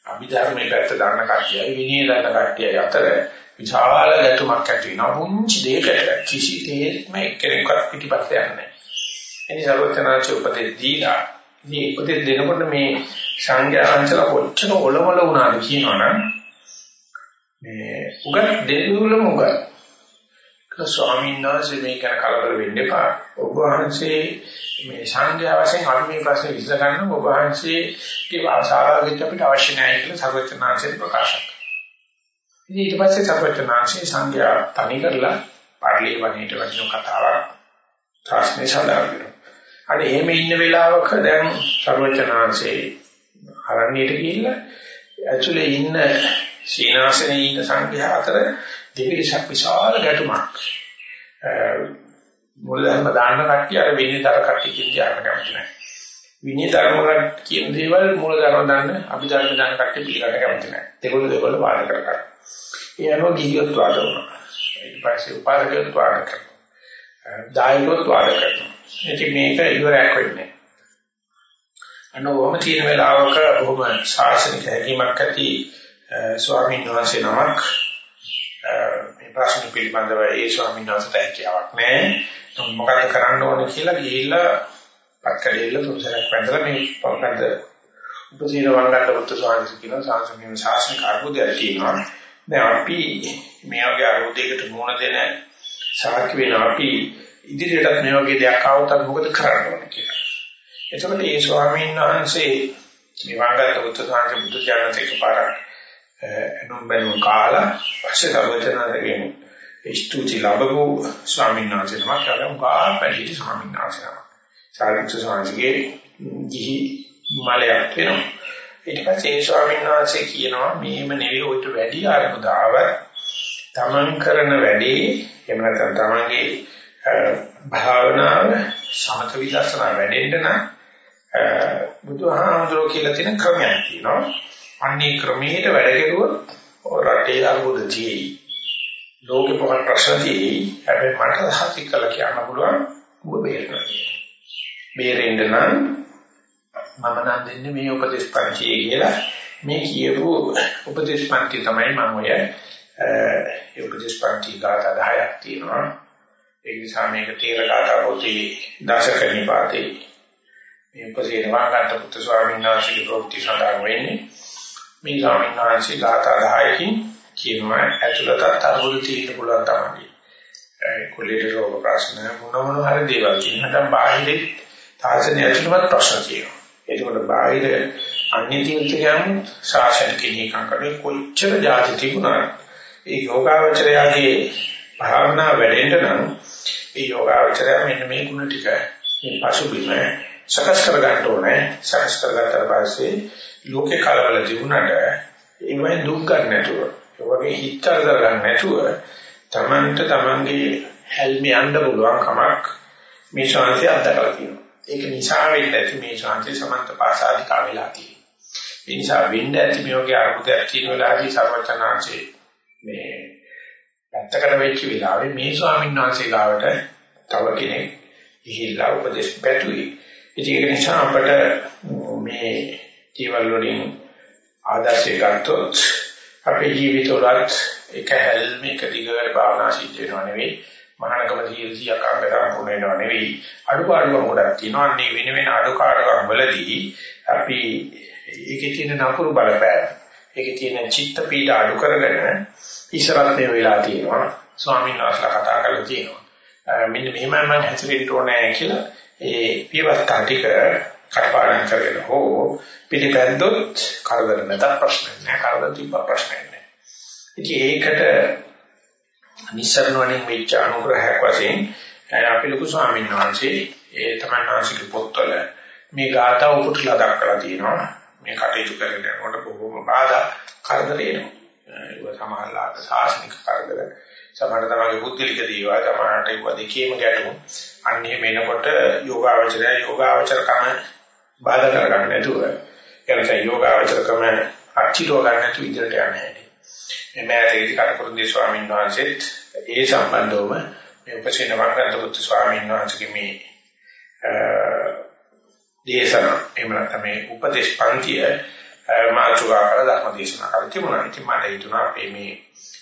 අභිධර්මයේ පැත්ත දාන්න කට්ටියයි විනය දාන්න කට්ටියයි අතර විශාල ගැටුමක් ඇති වෙනවා. පුංචි දෙයකට කිසි දෙයක්ම එක්කෙනෙක්වත් පිටිපස්ස යන්නේ නැහැ. එනි සර්වඥාච උපදෙස් දීලා මේ උපදෙස් දෙනකොට මේ සංඝයා වහන්සේලා කොච්චර ඔලවල වුණාද කියනවනම් මේ උගත් දෙවිවලම උගත් ස්වාමීන් වහන්සේ මේක ගැන කලබල වෙන්න එපා. ඔබ වහන්සේ මේ සංඝයා වශයෙන් අපි මේ ප්‍රශ්නේ විසඳ ගන්න ඔබ වහන්සේගේ වාසාරාගෙත් අපිට අවශ්‍ය නැහැ කියලා සර්වචනාංශයෙන් ප්‍රකාශ කළා. ඉතින් ඊට පස්සේ සර්වචනාංශේ සංඝයා තනි කරලා පාඩලිය වණේට වදින කතාවක් ප්‍රශ්නේ සඳහන් වෙනවා. අර එහෙම ඉන්න වෙලාවක දැන් සර්වචනාංශේ අරණියට ගිහිල්ලා ඇතුලේ ඉන්න සීනාසනේ ඉන්න සංඝයා අතර දෙපිරිසක් විශාල ගැටුමක් මුලදම දාන්න කට්ටිය අර විනීතර කට්ටිය කියන කැමති නැහැ. විනීතරම කියන දේවල් මූලධර්ම දාන්න අභිධර්ම දාන්න කට්ටිය පිළිගන්න කැමති නැහැ. ඒගොල්ලෝ ඒගොල්ලෝ වාද කරගන්න. ඒ අනුව ගිහියොත් වාද වුණා. ඊට පස්සේ උපාරකයොත් වාද කරනවා. දායකයොත් වාද කරනවා. ඉතින් මේක ඉවරයක් වෙන්නේ. අනෝවම තියෙන වෙලාවක බොහොම ශාසනික හැකියාවක් ඇති ස්වාමීන් වහන්සේ නමක් මේ ප්‍රශ්න පිළිබඳව ඒ ස්වාමීන් වහන්සේට හැකියාවක් නැහැ. මොකද කරන්න ඕනේ කියලා ගිහිල්ලා පක්කඩේල පුරුෂයෙක් වැඳලා මේ පොකන්ද උපසීන වංගට උත්තර ස්වාමීන් කියන සාසනික ශාසනික අරුදයක් තියෙනවා. දැන් අපි මේ වගේ අරුදයකට මුහුණ දෙන සාක්ෂි වෙන අපි ඉදිරියටත් මේ වගේ දෙයක් ආවොත් මොකද කරන්න ඕනේ කියලා. එතකොට මේ ස්වාමීන් වහන්සේ මේ වංගට උත්තර ස්වාමීන් බුදු දානට එකපාරක් එනම් බැලුම් කාලා පස්සේ සර්වචනදගෙන් ස්තුති ලැබපු ස්වාමීන් වහන්සේ නමක් කියලා උගා පැහැදිලි ස්වාමීන් වහන්සේ නමක්. සාරිපුත්‍ර ස්වාමීන්ගේ ගිහි මලයක් වෙනවා. ඊට පස්සේ ඒ ස්වාමීන් වහන්සේ කියනවා මේම නෙවෙයි ඔයිට වැඩි ආරමුදාව තමන් කරන වැඩේ එහෙම නැත්නම් තමන්ගේ භාවනාව සමත විදර්ශනා වැඩෙන්න නම් බුදුහාමුදුරුවෝ කියලා තියෙන ක්‍රමයක් තියෙනවා. අන්නේ ක්‍රමයට වැඩ කෙරුවොත් රටේ අරුබුද තියෙයි. ලෝකේ පොහොර ප්‍රශ්න තියෙයි. හැබැයි මට සාතික කළ කියන්න පුළුවන් ඔබ බේරෙනවා. බේරෙන්න නම් මම නම් දෙන්නේ මේ උපදේශ පන්තියේ කියලා මේ කියපු උපදේශ පන්ති තමයි මම ඔය ඒ උපදේශ පන්ති ගාථා 10ක් තියෙනවා. ඒ නිසා මේක තේර ගාථා පොතේ දශක නිපාතේ මේ උපදේශ වාගන්ත පුත්‍ර ස්වාමීන් වහන්සේගේ ප්‍රවෘත්ති සඳහන් වෙන්නේ මේ ස්වාමීන් වහන්සේ ගාථා 10කින් කියනවා ඇතුළතත් අරුබුද තියෙන්න පුළුවන් තමයි. ඒ කුලීට රෝග ප්‍රශ්න මොන මොන හරි දේවල් කියන නැත්නම් බාහිරේ තාසනය ඇතුළතත් ප්‍රශ්න තියෙනවා. ඒකවල බාහිර අන්‍ය තීර්ථකයන් ශාසනික නීකම් කරේ කොච්චර જાති තිබුණා ඒ යෝගාවචරයගේ භාවනා වැඩෙන්න නම් ඒ යෝගාවචරය මෙන්න මේ ගුණ ටික මේ පසුබිම සකස් කර ගන්න ඕනේ සකස් කරගත්තා පස්සේ ලෝකේ කලබල තිබුණාට ඒවෙන් දුක් ගන්න නැතුව ඒ වගේ හිතතර ගන්න නැතුව Tamanට Tamanගේ හැල්මේ යන්න පුළුවන් කමක් මේ ශාන්තිය අත්දකලා තියෙනවා ඒක නිසා වෙන්නේ නැති මේ ශාන්තිය සමන්ත පාසාදිකා වෙලා තියෙනවා ඒ නිසා වෙන්න ඇති මේ වගේ අරුතයක් තියෙන වෙලාවදී සර්වචනාංශේ මේ පැත්තකට වෙච්ච වෙලාවේ මේ ස්වාමීන් වහන්සේ ගාවට තව කෙනෙක් ගිහිල්ලා උපදේශ පැතුයි. ඉතින් ඒක නිසා අපට මේ ජීවල් වලින් ආදර්ශය ගත්තොත් අපේ ජීවිතවලත් එක හැල්මේක දිගට භාවනා සිද්ධ වෙනව නෙවෙයි මහානකම ජීවිතය කාංගතරම් වුණේනව නෙවෙයි. අඩුපාඩුකම් ගොඩක් තියෙනවා. අන්නේ වෙන වෙන අඩුපාඩුකම් වලදී අපි ඒකේ තියෙන නපුරු බලපෑම ඒකේ තියෙන චිත්ත පීඩ අඩු කරගෙන ඉස්සරහට මේ වෙලා තියෙනවා. ස්වාමීන් වහන්සේලා කතා කරලා තියෙනවා. මෙන්න මෙහෙමයි මම හැසිරෙන්න ඕනේ කියලා ඒ පියවස්තා ටික කටපාඩම් කරගෙන හෝ පිළිපැද්දොත් කරදර නැත ප්‍රශ්න නැහැ. කරදර තිබ්බ ප්‍රශ්න නැහැ. ඉතින් ඒකට නිස්සරණවණින් වෙච්ච අනුග්‍රහයක් වශයෙන් අපි ලොකු ස්වාමීන් වහන්සේ ඒ තමයි වාසික පොත්වල මේ ගාථා උපුටලා දක්වලා තියෙනවා. මේ කටයුතු කරගෙන යනකොට බොහෝම බාධා කරදර එනවා. ඒක සමහරලාට සාසනික කරදර. සමහර තමයි බුද්ධිලික දේවල් සමහරට ඒක දෙකේම ගැටුම්. අන්නේ මේනකොට යෝගාවචරය යෝගාවචර කම බාධා කරගන්න නැතුව එනකන් යෝගාවචර කම අච්චිතෝ ගන්න නැතුව ඉදිරියට යන්නේ. මේ මෑතකදී කටුකුරුන්දී ස්වාමීන් වහන්සේත් ඒ සම්බන්ධවම මේ උපසේන වංගන්ත පුත් ස්වාමීන් වහන්සේගේ මේ දේශනා එහෙම නැත්නම් මේ උපදේශ පන්තිය මාතුකා කර ධර්ම දේශනා කරලා තිබුණා. ඉතින් මට හිතුණා අපේ මේ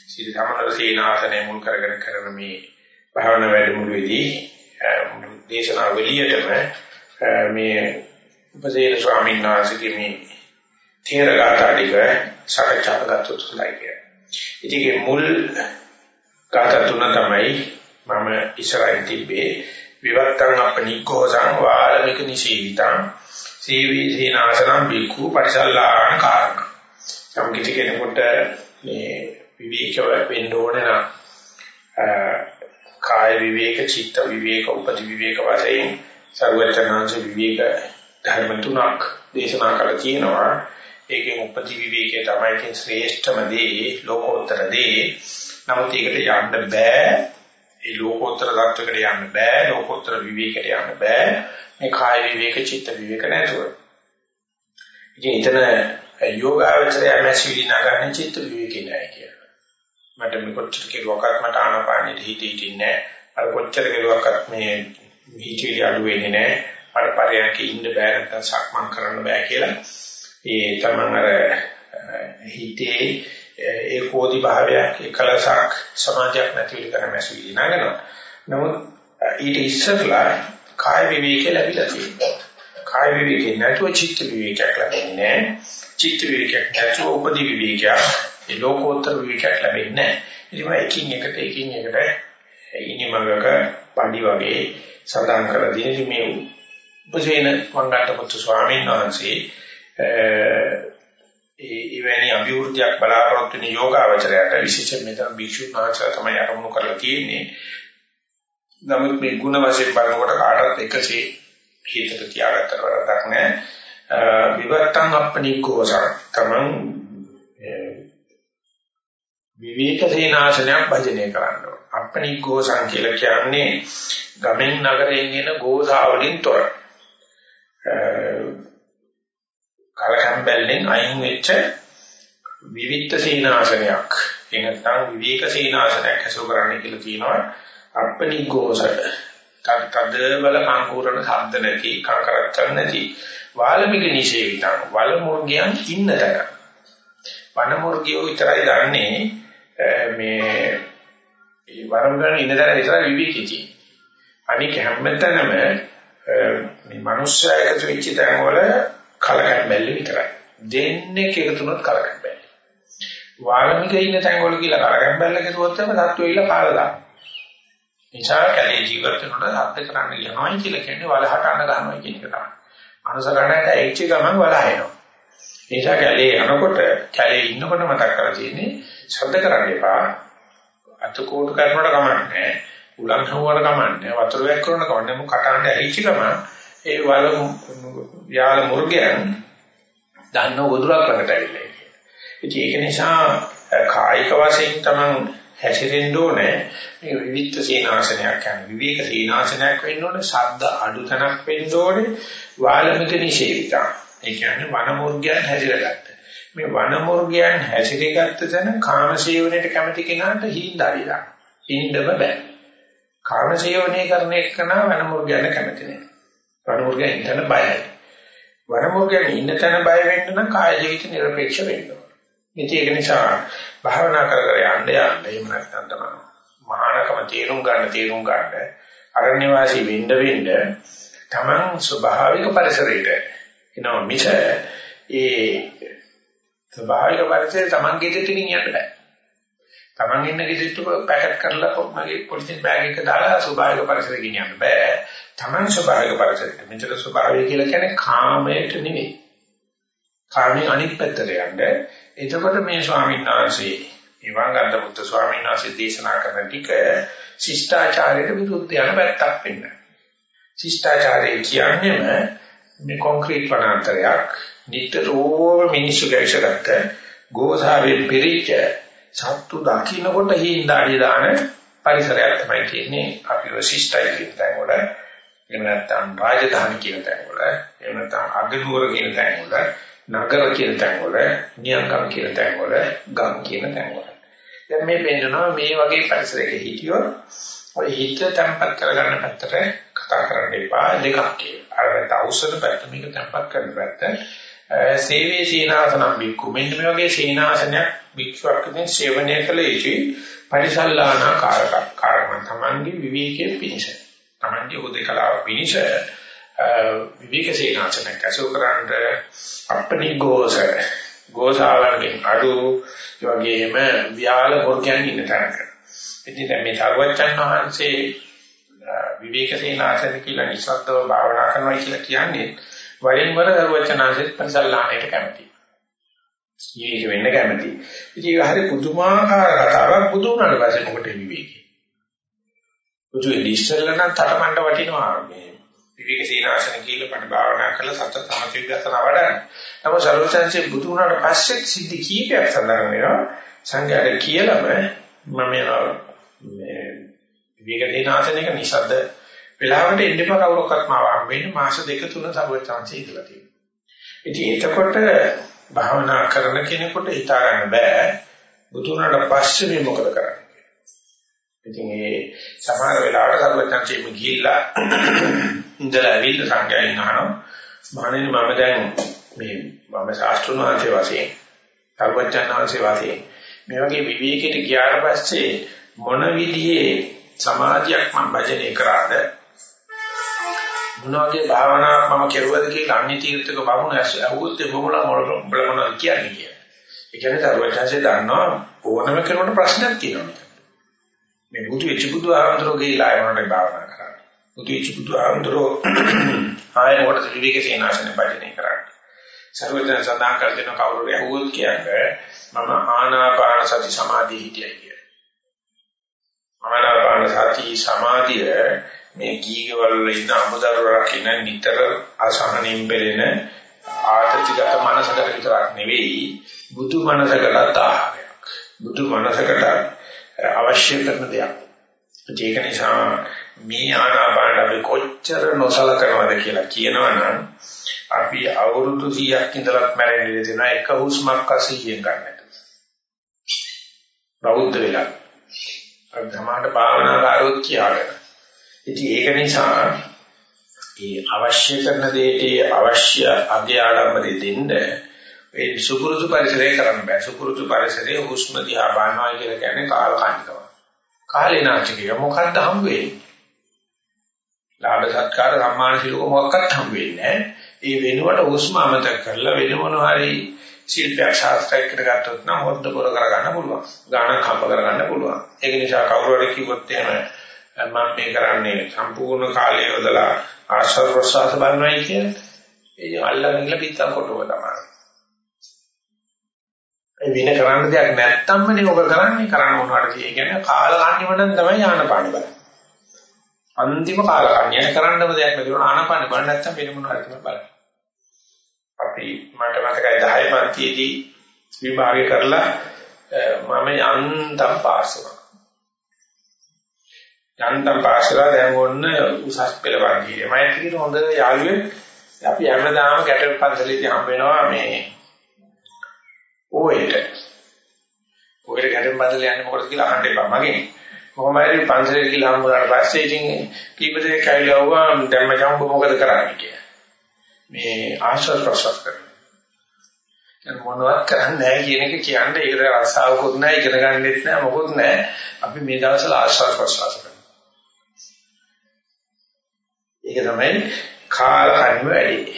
සීල සමනල සීනාසනය මුල් කරගෙන කරන මේ භාවනා වැඩමුළුවේදී දේශනා වෙලියටම මේ උපදේශ ස්වාමීන් වහන්සේගේ මේ තේරගාථා ටික සාකච්ඡා කරගත්තොත් හොඳයි කියලා. ඉතින් මුල් ගාථා තුන තමයි මම ඉස්සරහින් තිබ්බේ විවත්තං අපනික්ඛෝසං වාලමික නිශීවිතං සීවි සීනාසනම් බික්ඛු පරිසල්ලාණ කාරණ. සම්කිත කෙනෙකුට මේ විවේකව වෙන්න ඕනේ නම් කාය විවේක, චිත්ත විවේක, උපදි විවේක වශයෙන් සර්වචනාංශ විවේක ධර්ම තුනක් දේශනා කරලා තියෙනවා. ඒකෙන් උපදි විවේකයේ තමයි තියෙන ශ්‍රේෂ්ඨම දේ, ලෝකෝත්තර දේ. නමුත් ඒකට යන්න බෑ. ඒ ලෝකෝත්තර தත්වයකට යන්න බෑ. ලෝකෝත්තර විවේකයට යන්න බෑ. මේ කාය විවේක චිත්ත විවේක නැතුව. ඉතින් එතන යෝගාවචරය මැසිවිලි නගන්නේ චිත්ත විවේකේ නෑ කියලා. මට මේ කොච්චර කෙරුවක්වත් මට ආනාපානෙට හිත හිටින්නේ නෑ. අර කොච්චර කෙරුවක්වත් මේ හිතවිලි අඩු වෙන්නේ නෑ. අර පරයන්ක ඉන්න බෑ නැත්නම් සක්මන් කරන්න බෑ කියලා. ඒ තමන් අර හිතේ ඒකෝදි භාවයක් එකලසක් සමාජයක් නැති විදිහට මැසිවිලි නගනවා. නමුත් ඊට ඉස්සරලා කාය විවේකේ ලැබිලා තියෙනවා. කාය විවේකේ නැතුව චිත්ත විවේකයක් ලැබෙන්නේ නැහැ. චිත්ත විවේකයක් නැතුව උපදි විවේකයක් ඒ ලෝකෝත්තර විවේකයක් ලැබෙන්නේ නැහැ. ඉතින් මම එකින් එකට එකින් එකට ඉනිමගක පඩි වගේ සඳහන් කරලා දෙන්නේ මේ උපසේන වංගටපුත්තු ස්වාමීන් වහන්සේ ඒ එවැනි අභිවෘද්ධියක් බලාපොරොත්තු වෙන යෝගාවචරයට විශේෂයෙන් මෙතන භික්ෂුන් වහන්සේලා තමයි අරමුණු කරලා තියෙන්නේ. නමුත් මේ ಗುಣ වශයෙන් බලනකොට කාටවත් එකසේ හිතට තියාගත්තට වරදක් නැහැ. විවත්තං අපනිකෝසං තමන් විවේක සේනාසනයක් භජනය කරන්න ඕන. අපනිකෝසං කියලා කියන්නේ ගමෙන් නගරයෙන් එන ගෝසාවලින් තොර. කලකම්බැල්ලෙන් අයින් වෙච්ච විවිධ සේනාසනයක්. එනත්තම් විවේක සේනාසනයක් හසු කරන්න කියලා කියනවා. අපනිගෝස තද බල කංකූරණ ශබ්ද නැති කංකරච්චන් නැති වාල්මික නිෂේවිතං වල මුර්ගයන් ඉන්න තැන වන මුර්ගියෝ විතරයි දන්නේ මේ ඒ වරම් ගන්න ඉන්න තැන විතරයි විවේකී තියෙන්නේ අනික හැමතැනම මේ මිනිස්සු එකතු වෙච්ච තැන් වල කලකට බැල්ල විතරයි දෙන්නේ එකතුනොත් කලකට බැල්ල වාල්මික ඉන්න තැන් වල කියලා කලකට බැල්ල කෙරුවොත් එම තත්ත්වෙ ඉල කාලා දානවා නිසා කැලේ ජීවත් වෙනකොට හත් කරන්න යනවායි කියලා කියන්නේ වලහට අඬ ගන්නවා කියන එක තමයි. අනුසකණයට ඇවිච්ච ගමන් වලහයනවා. ඒ නිසා කැලේ යනකොට කැලේ ඉන්නකොට මතක් කරලා තියෙන්නේ ශබ්ද කරන්න එපා. අතකෝටු කරනකොට කමන්නේ. උලන් හවුවට කමන්නේ. වතුර වැක් කරනකොට කමන්නේ. මොක කටහඬ ඇවිච්ච ගමන් ඒ වල යාල මුර්ගයන් දන්නව ගොදුරක් ළඟට ඇවිල්ලා. ඉතින් ඒක නිසා කායික වශයෙන් තමන් හැසිරෙන්න ඕනේ. මේ විවිධ සීනාසනයක් කියන්නේ විවේක සීනාසනයක් වෙන්න ඕනේ ශබ්ද අඩු තැනක් වෙන්න ඕනේ වාලමික නිෂේධිතා ඒ කියන්නේ වනමුර්ගයන් හැසිරගත්ත. මේ වනමුර්ගයන් හැසිරගත්ත තැන කාමසේවණයට කැමති කෙනාට හිඳාරිලා හිඳව බෑ. කාමසේවණය කරන එකන වනමුර්ගයන් කැමති නෑ. වනමුර්ගයන් ඉන්න බයයි. වනමුර්ගයන් ඉන්න තැන බය වෙන්න නම් කාය ජීවිත නිර්පේක්ෂ වෙන්න ඕනේ. ඉතින් ඒක නිසා භාවනා කර කර යන්න යන්න එහෙම නැත්නම් තමයි මහානකම තේරුම් ගන්න තේරුම් ගන්න අරණ්‍ය වාසී වෙන්න වෙන්න තමන් ස්වභාවික පරිසරයට එනවා. මිස ඒ ස්වභාවික පරිසරය තමන් ගෙදරට ගෙනියන්න බෑ. තමන් ඉන්න ගෙදරට පැකට් කරලා මගේ පොලිසියෙන් බෑග් එක දාලා ස්වභාවික පරිසරය ගෙනියන්න බෑ. තමන් ස්වභාවික පරිසරයට. මෙතන ස්වභාවය කියලා කියන්නේ කාමයට නෙවෙයි. කාමයේ අනිත් පැත්තට යන්න. එතකොට මේ ස්වාමීන් වහන්සේ ඉවංගන්ත පුත්තු ස්වාමීන් වහන්සේ දේශනා කරන ටික ශිෂ්ටාචාරයට විරුද්ධ යන පැත්තක් වෙන්න. ශිෂ්ටාචාරය කියන්නේම මේ කොන්ක්‍රීට් වනාන්තරයක් නිතරම මිනිස්සු ගැවිසගත්ත ගෝසාවේ පිරිච්ච සත්තු දකින්නකොට හිඳාඩි දාන පරිසරයක් තමයි තියෙන්නේ අපි ශිෂ්ටයි කියන තැන් වල එහෙම නැත්නම් රාජධානි කියන තැන් වල එහෙම නැත්නම් අගනුවර කියන තැන් වල නගර කියන තැන් වල නියංගම් කියන තැන් වල ගම් කියන තැන් වල දැන් මේ පෙන්නනවා මේ වගේ පරිසරයක හිටියොත් ඔය හිත තැම්පත් කරගන්න පැත්තට කතා කරන්න එපා දෙකක් කියලා. අර තවුසන පැත්ත මේක තැම්පත් කරන පැත්ත. සේවේ සීනාසනම් බික්කු මෙන්න මේ වගේ සීනාසනයක් භික්ෂුවක් විසින් සේවනය කළ යුතුයි. පරිසල්ලානා කාරක කාරණ තමන්ගේ විවේකයේ පිණිස. තමන්ගේ උදේකලාව පිණිස විවේක සීනාසනයක් අසෝකරන්ට අපණී ගෝස ගෝසාවන්ගෙන් අඩු ඒ වගේම ව්‍යාල හොර්කයන් ඉන්න තැනක. ඉතින් දැන් මේ සර්වචන් වහන්සේ විවේක සේනාසන කියලා නිස්සද්දව භාවනා කරනවා කියලා කියන්නේ වරින් වර සර්වචනාංශෙත් පරිසල්ලාණයට කැමති. ජීවිත වෙන්න කැමති. ඉතින් ඒක හරි පුදුමාකාර කතාවක් බුදු වුණාට පස්සේ මොකට විවේකී. බුදු ඉස්සෙල්ලා නම් තරමඬ වටිනවා මේ විවේක සීනාසන කියලා පණ භාවනා කරලා සතත සමථ වඩන්න. නමුත් සර්වචන්සේ බුදු වුණාට පස්සේ සිද්ධි කීපයක් සඳහන් වෙනවා. සංඝයාට කියලම මම මේ විවේක සීනාසනයක නිසද්ද වෙලාවට එන්න එපා කවුරක්වත් මාව හම්බෙන්නේ මාස දෙක තුන සර්වචන්සේ ඉඳලා තියෙනවා. ඉතින් එතකොට භාවනා කරන කෙනෙකුට හිතා ගන්න බෑ බුදු වුණාට පස්සේ මේ මොකද කරන්නේ. ඉතින් ඒ සමහර වෙලාවට සර්වචන්සේ ගිහිල්ලා ඉඳලා ඇවිල්ලා සංඝයාගෙන් අහනවා මහණෙනි මම දැන් මේ මම ශාස්ත්‍රුණ වංශේ වශයෙන් සර්වඥාන් වංශේ වශයෙන් මේ වගේ විවේකයට ගියාට පස්සේ මොන විදිහේ සමාධියක් මම භජනය කරාද මොන වගේ භාවනාවක් මම කෙරුවද කියලා අන්‍ය තීර්ථක බමුණ ඇහුවොත් ඒ බමුණ මොළ මොනවද කියන්නේ කියලා. ඒ කියන්නේ සර්වඥාන්සේ දන්නවා ඕනම කෙනෙකුට ප්‍රශ්නයක් තියෙනවා. මේ බුදු වෙච්ච බුදු ආමන්ත්‍රෝගේ ලායමකට භාවනා කරා. උදේච බුදුහාමුදුරෝ ආයෙ කොට විවේක සේනාසන පදිනේ කරන්නේ. සර්වඥ සදාන් කර දෙන කවුරු යහුවොත් කියන්නේ මම ආනාපාන සති සමාධිය හිටියයි කිය. ආනාපාන සති සමාධිය මේ ගීගවල ඉන්න අමුදරු රකින්න නිතර අසහනින් පෙළෙන ආතතිගත මනසකට විතරක් නෙවෙයි බුදු මනසකට ආහාරයක්. බුදු මනසකට අවශ්‍ය කරන දෙයක්. ඒක නිසා මේ ආනාපාන අපි කොච්චර නොසලකනවද කියලා කියනවනම් අපි අවුරුදු 100ක් ඉඳලත් මැරෙන්නේ දෙන එක හුස්මක් අසියෙන් ගන්නට. බෞද්ධ වෙලා. අපි ධමාට භාවනා කාරොත් කියාගෙන. ඉතින් ඒක නිසා ඒ අවශ්‍ය කරන දෙයට අවශ්‍ය අධ්‍ය ආඩම්බරෙ දෙන්න ඒ සුපුරුදු පරිසරය කරන්න බෑ. සුපුරුදු පරිසරයේ හුස්ම දිහා බලනවා කියලා කියන්නේ කාල කන්නිකම. කාලේ නාචකිය මොකද්ද හම් වෙන්නේ? ලාභ සත්කාර සම්මාන සිලෝක මොකක්වත් හම් වෙන්නේ ඒ වෙනුවට හුස්ම අමතක කරලා වෙන මොනවා හරි ශිල්පයක් ශාස්ත්‍රයකට ගත්තොත් නම් හොද්ද පොර කරගන්න පුළුවන්. ගානක් හම්බ කරගන්න පුළුවන්. ඒක නිසා කවුරු හරි කිව්වොත් එහෙම මම මේ කරන්නේ සම්පූර්ණ කාලය යොදලා ආශ්‍රව ප්‍රසවාස බලනවායි කියන්නේ ඒ අල්ලගෙන ඉල පිටක් කොටුව තමයි. ඒ වින කරන්න දෙයක් නැත්තම්මනේ ඔබ කරන්නේ කරන්න මොනවද කියන්නේ කාල කන්නේම නම් තමයි ආනපාන බලන්නේ. අන්තිම කාල කන්නේ කරන්නම දෙයක් නැතිව ආනපාන බලන්න නැත්තම් වෙන මොනවද කියලා බලන්න. අපි මට මතකයි 10 පන්තියේදී විභාගය කරලා මම යන්තම් පාස් වුණා. යන්තම් පාස් කරලා දැන් ඔන්න උසස් පෙළ වර්ගයේ. මම කියන හොඳ යාළුවෙක් අපි හැමදාම ගැටළු පන්සලේදී හම්බ වෙනවා මේ ඕෙට. ඕෙට ගැටළු පන්සලේ යන්නේ මොකටද කියලා අහන්න එපා මගෙන්. කොහොම හරි පන්සලේ ගිහලා හම්බ වුණාට පස්සේ ඉතින් කීප දෙනෙක් කයිලා වුණා දැන් මචං ඔබ මොකද කරන්නේ කියලා. මේ ආශ්‍රව ප්‍රසස් කරනවා. දැන් මොනවත් කරන්නේ නැහැ කියන එක කියන්නේ ඒකට රසාවකුත් නැහැ ඉගෙන ගන්නෙත් නැහැ මොකොත් නැහැ. අපි මේ දවස්වල ආශ්‍රව ප්‍රසස් කරනවා. ඒක තමයි කාල කර්ම වැඩි.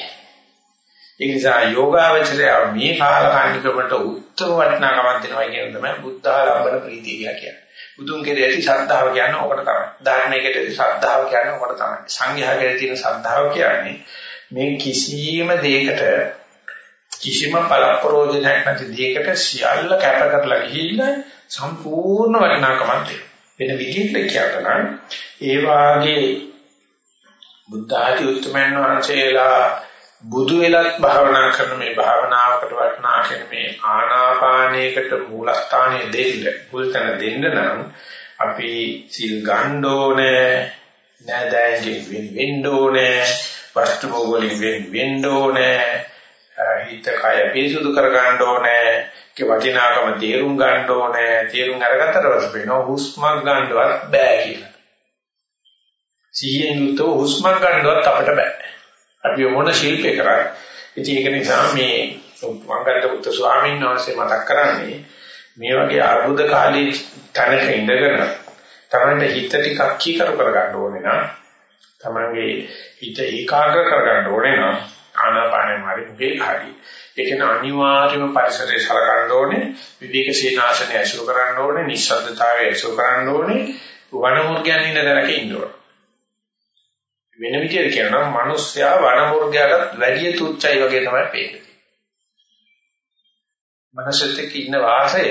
ඒ නිසා යෝගාවචරය මේ කාල කර්මිකමට උත්තර වටිනාකමක් දෙනවා කියන තමයි බුද්ධාලම්බන ප්‍රීතිය කියන්නේ. බුදුන් කෙරෙහි ඇති ශ්‍රද්ධාව කියන්නේ ඕකට තමයි. ධර්මයකට ඇති ශ්‍රද්ධාව කියන්නේ ඕකට තමයි. සංඝයා කෙරෙහි තියෙන ශ්‍රද්ධාව කියන්නේ මේ කිසියම් දෙයකට කිසිම පළප්‍රෝජනයක් නැති දෙයකට සියල්ල කැප කරලා ගිහිල්ලා සම්පූර්ණ වටිනාකමක් දෙනවා. වෙන විදිහට කියනවා ඒ වාගේ බුද්ධ ආදී උතුම්යන් වහන්සේලා බුදු වෙලත් භාවනා කරන මේ භාවනාවකට වටනා කියන මේ ආනාපානයකට මූලස්ථානය දෙන්න මුල්තන දෙන්න නම් අපි සිල් ගන්න ඕනේ නෑදෑයන්ගෙන් වෙන් වෙන්න ඕනේ වස්තු භෝගවලින් වෙන් වෙන්න ඕනේ හිත කය පිරිසුදු කර ගන්න ඕනේ ඒ වටිනාකම තේරුම් ගන්න ඕනේ තේරුම් අරගත්තට පස්සේ වෙනවා හුස්මක් ගන්නවත් බෑ කියලා. සිහියෙන් යුතුව හුස්මක් ගන්නවත් අපිට බෑ. අපි මොන ශිල්පේ කරත් ඉතින් ඒක නිසා මේ වංගත්ත පුත්තු ස්වාමීන් වහන්සේ මතක් කරන්නේ මේ වගේ අරුද කාලේ තැනක ඉඳගෙන තමන්ට හිත ටිකක් කීකරු කරගන්න ඕනේ නම් තමන්ගේ හිත ඒකාග්‍ර කරගන්න ඕනේ නම් ආනාපානෙ මාරි මුගේ හරි ඒක න අනිවාර්යම පරිසරයේ සලකන්න ඕනේ විවේක සීනාසනය ඇසුරු කරන්න ඕනේ නිශ්ශබ්දතාවය ඇසුරු කරන්න ඕනේ වනමුර්ගයන් ඉන්න තැනක ඉන්න ඕනේ වෙන විදිහට කියනවා මිනිස්සයා වනමුර්ගයාටත් වැඩි තුච්චයි වගේ තමයි පේන්නේ. මනසෙත් එක්ක ඉන්න වාසය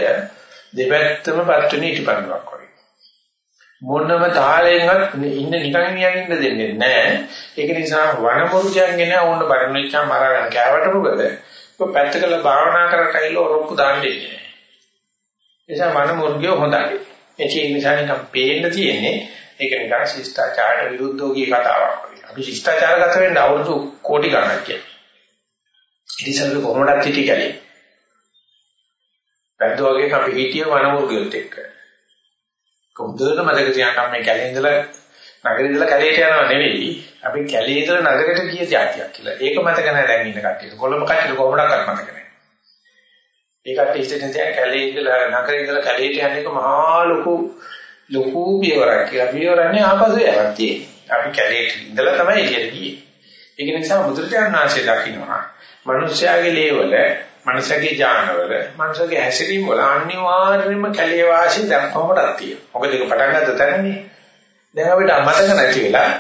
දෙපැත්තම පත්තුනේ ඉටිපන්වක් වගේ. මොනම තාලයෙන්වත් ඉන්න නිකන් නියන් ඉන්න දෙන්නේ නැහැ. ඒක නිසා වනමුර්ගයන්ගෙන ඕන්න බරණෙච්චා මරගෙන කෑවට මොකද? ඔය පැත්තකල භාවනා කරලා කයිල ඔරොප්පු දාන්නේ නැහැ. ඒ නිසා වනමුර්ගය හොඳයි. ඒ නිසා නිකන් පේන්න තියෙන්නේ ඒක නිකන් ශිෂ්ටාචාරයට විරුද්ධව ගිය කතාවක් වගේ. අපි ශිෂ්ටාචාරගත වෙන්න අවුරුදු කෝටි ගණනක් කියන්නේ. ඉතින් කොහොමදත් හිටි කැලේ. පැද්ද වගේ අපි හිටිය වනමුර්ගයොත් එක්ක. කොහොමදද මතක තියාගන්න මේ කැලේ ඉඳලා නගරේ ඉඳලා කැලේට යනවා නෙවෙයි. අපි කැලේ ඉඳලා නගරයට ගිය જાතියක් කියලා. ඒක මතක නැහැ දැන් ඉන්න කට්ටියට. කොළඹ කට්ටියට කොහොමඩක්වත් මතක නැහැ. ඒකට ඉස්තෙන් තියන කැලේ ඉඳලා නගරේ ඉඳලා කැලේට යන එක මහා ලොකු ලොකු පියවරක් කියලා. පියවරන්නේ ආපසු යනවා තියෙන්නේ. අපි කැලේට ඉඳලා තමයි එළියට ගියේ. ඒක නිසා බුදුරජාණන් වහන්සේ දකින්නවා. මිනිස්යාගේ ලේවල, මනුෂ්‍යගේ ඥානවල, මනුෂ්‍යගේ හැසිරීම වල අනිවාර්යයෙන්ම කැලේ වාසී දැන් කොහොමදක් තියෙනවා. මොකද ඒක පටන් ගත්ත තැනනේ. දැන් අපිට මතක නැති වෙලා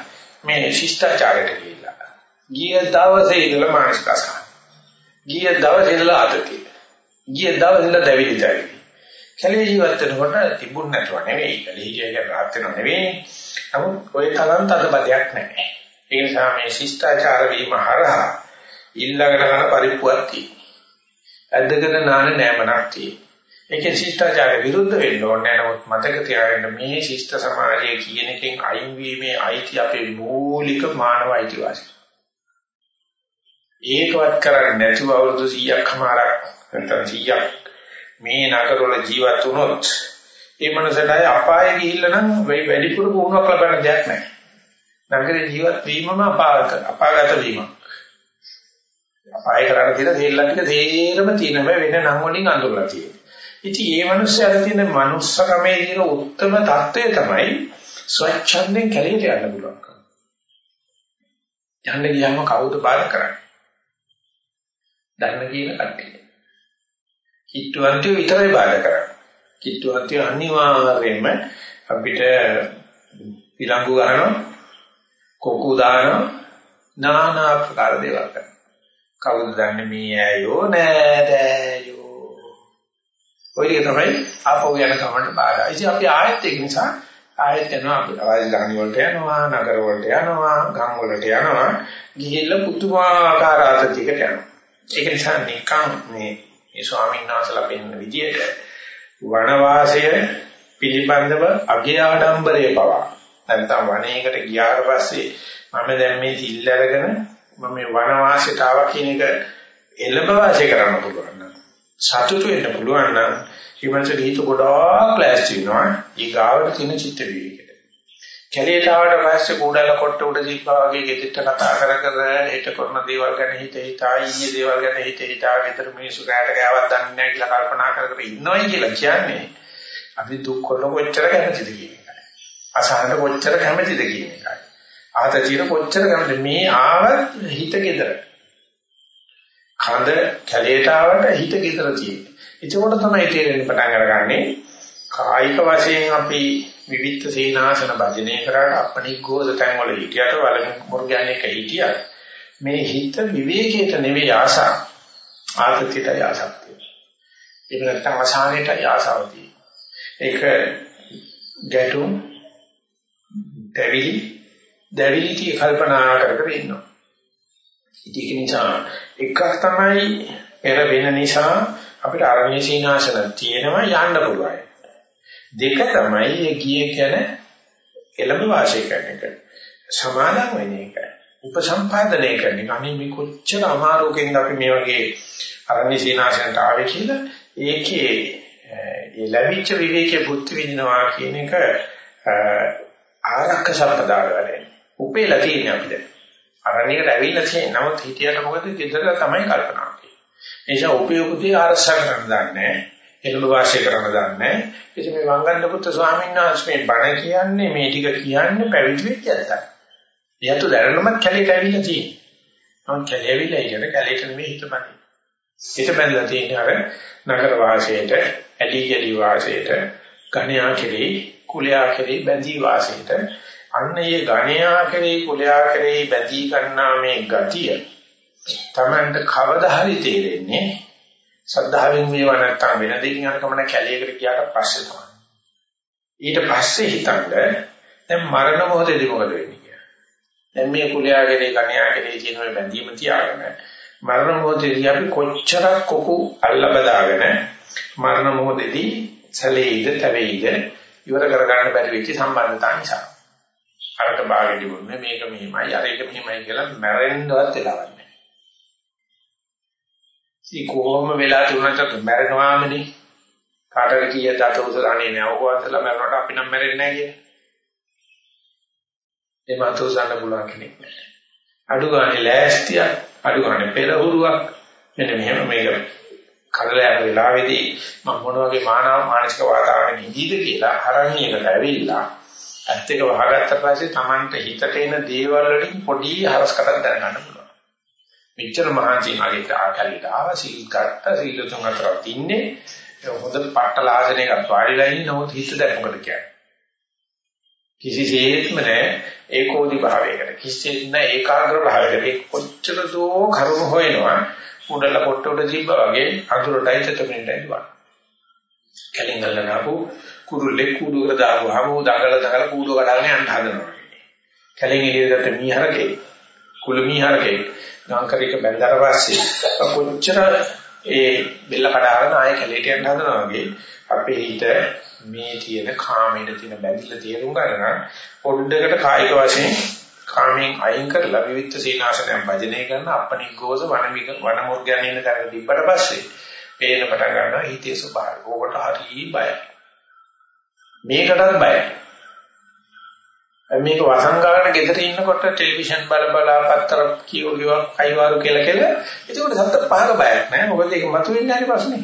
මේ ශිෂ්ටාචාරයට ගිහිල්ලා. ගිය දවසේ ඉඳලා මානසික අසහන. ගිය දවසේ ඉඳලා ආතතිය. ගිය දවසේ ඉඳලා දැවිලි දැවිලි. කැලේ ජීවත් වෙනකොට තිබුණ නැතුව නෙවෙයි. කැලේ ජීවිතය රාත් වෙනව නෙවෙයි. නමුත් ওই තරම් තදබදයක් නැහැ. ඒ නිසා මේ ශිෂ්ටාචාර වීම හරහා ඊළඟට කරන පරිප්පුවක් තියෙනවා. ඇද්දගෙන නාන නෑමනක් තියෙනවා. ඒකේ ශිෂ්ටාචාර විරුද්ධ වෙන්න ඕනේ. නමුත් මතක තියාගන්න මේ ශිෂ්ට සමාජයේ කියන එකෙන් අයින් වීමේ අයිති අපේ මූලික මානව අයිතිවාසිකම්. ඒකවත් කරන්නේ නැතුව අවුරුදු 100ක් හමාරක් නැත්නම් 100ක් මේ නගරවල ජීවත් වුණොත් ඒ මනසටයි අපාය ගිහිල්ලා නම් වැඩිපුර වුණක් ලබන්න දෙයක් නැහැ. නගරේ ජීවත් වීමම අපාගත අපාගත වීමක්. අපාය කරණ තියෙන දෙල්ලන් ටික තේරම තියෙන බෑ වෙන නම් වලින් අඳුරලා තියෙන්නේ. ඉතින් මේ මිනිස්යාට තියෙන manussකමේ තියෙන උත්තරම தත්වය තමයි ස්වච්ඡන්දයෙන් කැලේට යන්න පුළුවන්කම. යන්න ගියාම කවුද බාධා කරන්නේ? ධර්ම කියන කට්ටිය. කිට්ටුවන්තිය විතරයි බාධා කරන්නේ. කිට්ටුවන්තිය අනිවාර්යයෙන්ම අපිට පිළංගු ගන්නවා, කොකු දානවා, নানা ආකාර දේවල් කරනවා. කවුද දන්නේ මේ ඇයෝ නෑදෑයෝ. ඔය ටික තමයි ආපහු යන ගමන්ට බාධා. ඉතින් අපි ආයෙත් ඒක නිසා ආයෙත් යනවා අපි රාජධානි වලට යනවා, නගර වලට යනවා, ගම් වලට යනවා. ගිහිල්ලා පුදුමාකාර ආතතියකට යනවා. ඒක නිසා නිකන් මේ මේ ස්වාමීන් වහන්සේලා පෙන්වන විදියට වනවාසය පිළිබඳව අගේ ආඩම්බරයේ පවා නැත්නම් වනයේකට ගියාට පස්සේ මම දැන් මේ සිල් අරගෙන මම මේ වනවාසයට ආවා කියන එක එළඹ වාසය කරන්න පුළුවන් නම් සතුටු වෙන්න පුළුවන් නම් ඊමණට හිත ගොඩාක් ක්ලාස් වෙනවා ඊගාවට තියෙන චිත්ත විවේකයට. කැලේට ආවට පස්සේ කුඩල කොට උඩ දීපා වගේ ගෙදිට කතා කර කර හිත කරන දේවල් ගැන හිත හිතා ඊයේ දේවල් ගැන හිත හිතා විතර මිනිස්සු කෑට ගෑවක් දන්නේ නැහැ කියලා කල්පනා කර කර ඉන්නවයි කියලා කියන්නේ අපි දුක් කරන කොච්චර කැමතිද කියන එකයි. අසහනට කොච්චර කැමතිද කියන එකයි. ආතතියට කොච්චර කැමතිද මේ ආවත් හිත gedara. කඳ කැලේට ආවට හිත gedara තියෙන්නේ. එතකොට තමයි තේරෙන්න පටන් අරගන්නේ කායික වශයෙන් අපි විවිධ සීනාසන භජනය කරාට අපනිග්ගෝද තැන් වල හිටියට වල මුර්ගයන්ක හිටියට මේ හිත විවේකයට නෙවෙයි ආසා ආතතියට ආසක් තියෙනවා. ඒක නැත්තම් අසහනයට ආසාව තියෙනවා. ඒක ගැටුම් දැවිලි දැවිලි tie කල්පනා කර කර ඉන්නවා. ඒක නිසා එකක් තමයි පෙර වෙන නිසා අපිට අරණ්‍ය සීනාසන තියෙනවා යන්න පුළුවන්. දෙක තමයි ඒ ගියේ කියන එළඹ වාසය කරන එක. සමාදම් වෙන එක. උපසම්පාදනය කරන එක. අනේ මේ කොච්චර අමාරුකින්ද අපි මේ වගේ අරණ්‍ය සීනාසනට ආවේ කියලා ඒකේ ඒ ලැබිච්ච විවේකයේ බුද්ධ විඳිනවා කියන එක ආරක්ෂක සම්පදාය වැඩේ. උපේලා තියෙන අපිට. අරණියකට ඇවිල්ලා තියෙන. නමුත් හිතියට මොකද ගෙදර තමයි කල්පනා කරන්නේ. ඒ නිසා උපයෝගදී ආරක්ෂා කරන්න දන්නේ එළඹ වාසය කරන්න දන්නේ ඉතින් මේ වංගන්න පුත්‍ර ස්වාමීන් වහන්සේ මේ බණ කියන්නේ මේ ටික කියන්නේ පැවිදි වෙච්ච ඇත්ත. එයාට දැනනමත් කැලේට ඇවිල්ලා තියෙනවා. මම කැලේ ඇවිල්ලා ඉගෙන කැලේට නෙමෙයි හිතපන්නේ. හිත බැලලා තියෙන අර නගර වාසයට, ඇලි ගලි වාසයට, ගණ්‍යා කෙරේ, කුලයා කෙරේ බැඳී වාසයට අන්න ඒ ගණයා කෙරේ කුලයා කෙරේ බැඳී ගන්නා මේ ගතිය තමන්ට කවදා හරි තේරෙන්නේ සද්ධාවෙන් මේවා නැත්තම් වෙන දෙකින් අර කමන කැලේකට ගියාට පස්සේ තමයි. ඊට පස්සේ හිතන්න දැන් මරණ මොහොතේදී මොකද වෙන්නේ කියලා. දැන් මේ කුලයා කෙරේ ගණයා කෙරේ තියෙන මේ බැඳීම තියාගෙන මරණ මොහොතේදී අපි කොච්චරක් කොකු අල්ල බදාගෙන මරණ මොහොතේදී සැලෙයිද තැවෙයිද ඉවර කරගන්න බැරි වෙච්ච සම්බන්ධතාව නිසා. අරක භාගෙදි වුනේ මේක මෙහිමයි අර එක මෙහිමයි කියලා මැරෙන්නවත් වෙලාවක් නැහැ. ඉතින් කොහොම වෙලා තුනකට මැරෙනවාමනේ. කාටද කීයට අත උසරන්නේ නැහැ. ඔකවන්සලා මැරුණාට අපි නම් මැරෙන්නේ නැහැ කියලා. ඒ මත උසන්න පුළුවන් කෙනෙක් නැහැ. අඩු ගානේ ලෑස්තියක්, අඩු ගානේ පෙරහුරුවක් මෙන්න මෙහෙම මේක කරලා යන වෙලාවේදී මම මොන වගේ මානව මානසික වාතාවරණයක ඉඳීද කියලා හරණියකට ඇවිල්ලා ඇත්ත එක වහගත්ත පස්සේ Tamanට හිතට එන දේවල් වලින් පොඩි හරස්කටක් දැනගන්න පුළුවන්. මෙච්චර මහන්සි මගේ ආකල්පයට ආව සීල් ගත්ත සීල තුන අතරත් ඉන්නේ හොඳ පට්ටල ආසනයකට වාඩිලා ඉන්නේ නමුත් හිත දැන් මොකද කියන්නේ? කිසිසේත්ම නැහැ ඒකෝදි භාවයකට කිසිසේත් නැහැ ඒකාග්‍ර භාවයකට ඒ කොච්චර දෝ කරුණ හොයනවා උඩල කොට උඩ තිබ්බා වගේ අඳුරටයි තෙතමින්ටයි දුවන. කලින් ගල්ලනාපු කුරුල්ලේ කූඩුවකට දාපුවාම ඌ දඟල දඟල කූඩුව කඩාගෙන යන්න හදනවා. කලින් එළියට මීහරකේ කුළු මීහරකේ ගාංකරික බැලතර පස්සේ කොච්චර ඒ බෙල්ල කඩාගෙන ආයෙ කැලේට යන්න හදනවා වගේ අපේ හිත මේ තියෙන කාමයේ තියෙන බැඳිලා තේරුම් ගන්න පොඩ්ඩකට කායික වශයෙන් කාමෙන් අයින් කරලා විවිධ සීනාසනයන් භජනය කරන අපනිග්ගෝස වනමික වනමුර්ගයන් ඉන්න තැනක තිබ්බට පස්සේ පේන පටන් ගන්නවා හිතේ ස්වභාවය. ඕකට හරි බයයි. මේකටත් බයයි. මේක වසංගාගෙන ගෙදර ඉන්නකොට ටෙලිවිෂන් බල බල පත්තර කියෝ කියෝ අයිවාරු කියලා කියලා. ඒකට සත්ත පහක බයක් නැහැ මොකද ඒක මතුවෙන්නේ නැහැ ප්‍රශ්නේ.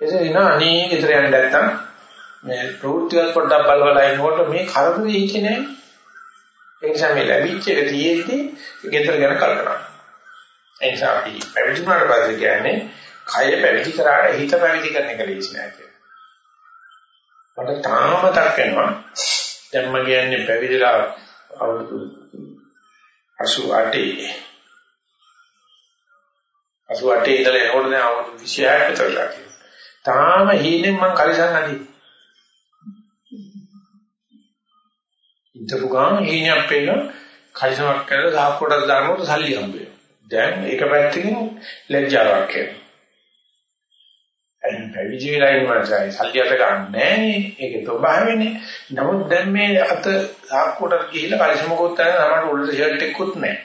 එසේ නා අනේ ගෙදර යන්න නැත්තම් මේ ප්‍රවෘත්තිවල පොඩ්ඩක් බල බල ඉන්නකොට මේ කරදරේ හිතේ නැහැ ඒ නිසා මේ ලැබිච්ච එක තියෙද්දි ගෙදර ගැන කල්පනා. ඒ නිසා අපි පැවිදි වුණාට පස්සේ කියන්නේ කය පැවිදි කරාට හිත පැවිදි කරන එක ලේසි නෑ කියලා. මට තාම මතක් වෙනවා. දැන් මම කියන්නේ පැවිදිලා අවුරුදු 88 88 ඉඳලා එනකොට දැන් අවුරුදු 26ක් විතර වෙලා තියෙනවා. තාම හීනෙන් මං කලිසම් නැදී. ඉතපු ගාන හීනයක් පේන කලිසමක් කරලා දහස් කොටස් දානකොට සල්ලි හම්බ වෙනවා. දැන් ඒක පැත්තකින් ලැජ්ජාවක් එනවා. අයින් පැවිදි වෙලා ඉන්නවයි සල්ලි අත ගන්න නෑනේ. ඒක තෝබාවෙන්නේ. නමුත් දැන් මේ අත දහස් කොටස් ගිහිල්ලා කලිසමකොත් නැහැ. සමහරට උඩට ෂර්ට් එකකුත් නැහැ.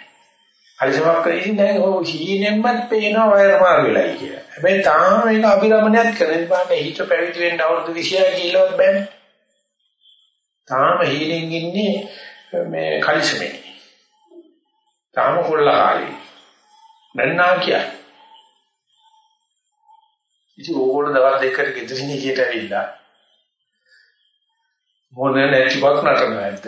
කලිසමක් කරගෙන දැන් ඔය හීනෙන්මත් පේනවා වයර් මාරු වෙලයි කියලා. හැබැයි තාම මේක අභිරමණයක් කරන බාට හිත පැවිදි වෙන්න අවුරුදු 26 කියලාවත් බෑනේ. තාම හීනෙන් ඉන්නේ මේ කලිසමේ. තාම කොල්ලකාරී. මන්නා කියන්නේ. ඉතින් ඕගොල්ලෝ දවස් දෙකකට ගෙදරින් එළියට ඇවිල්ලා මොන නැතිවක් නටනවා ඇද්ද?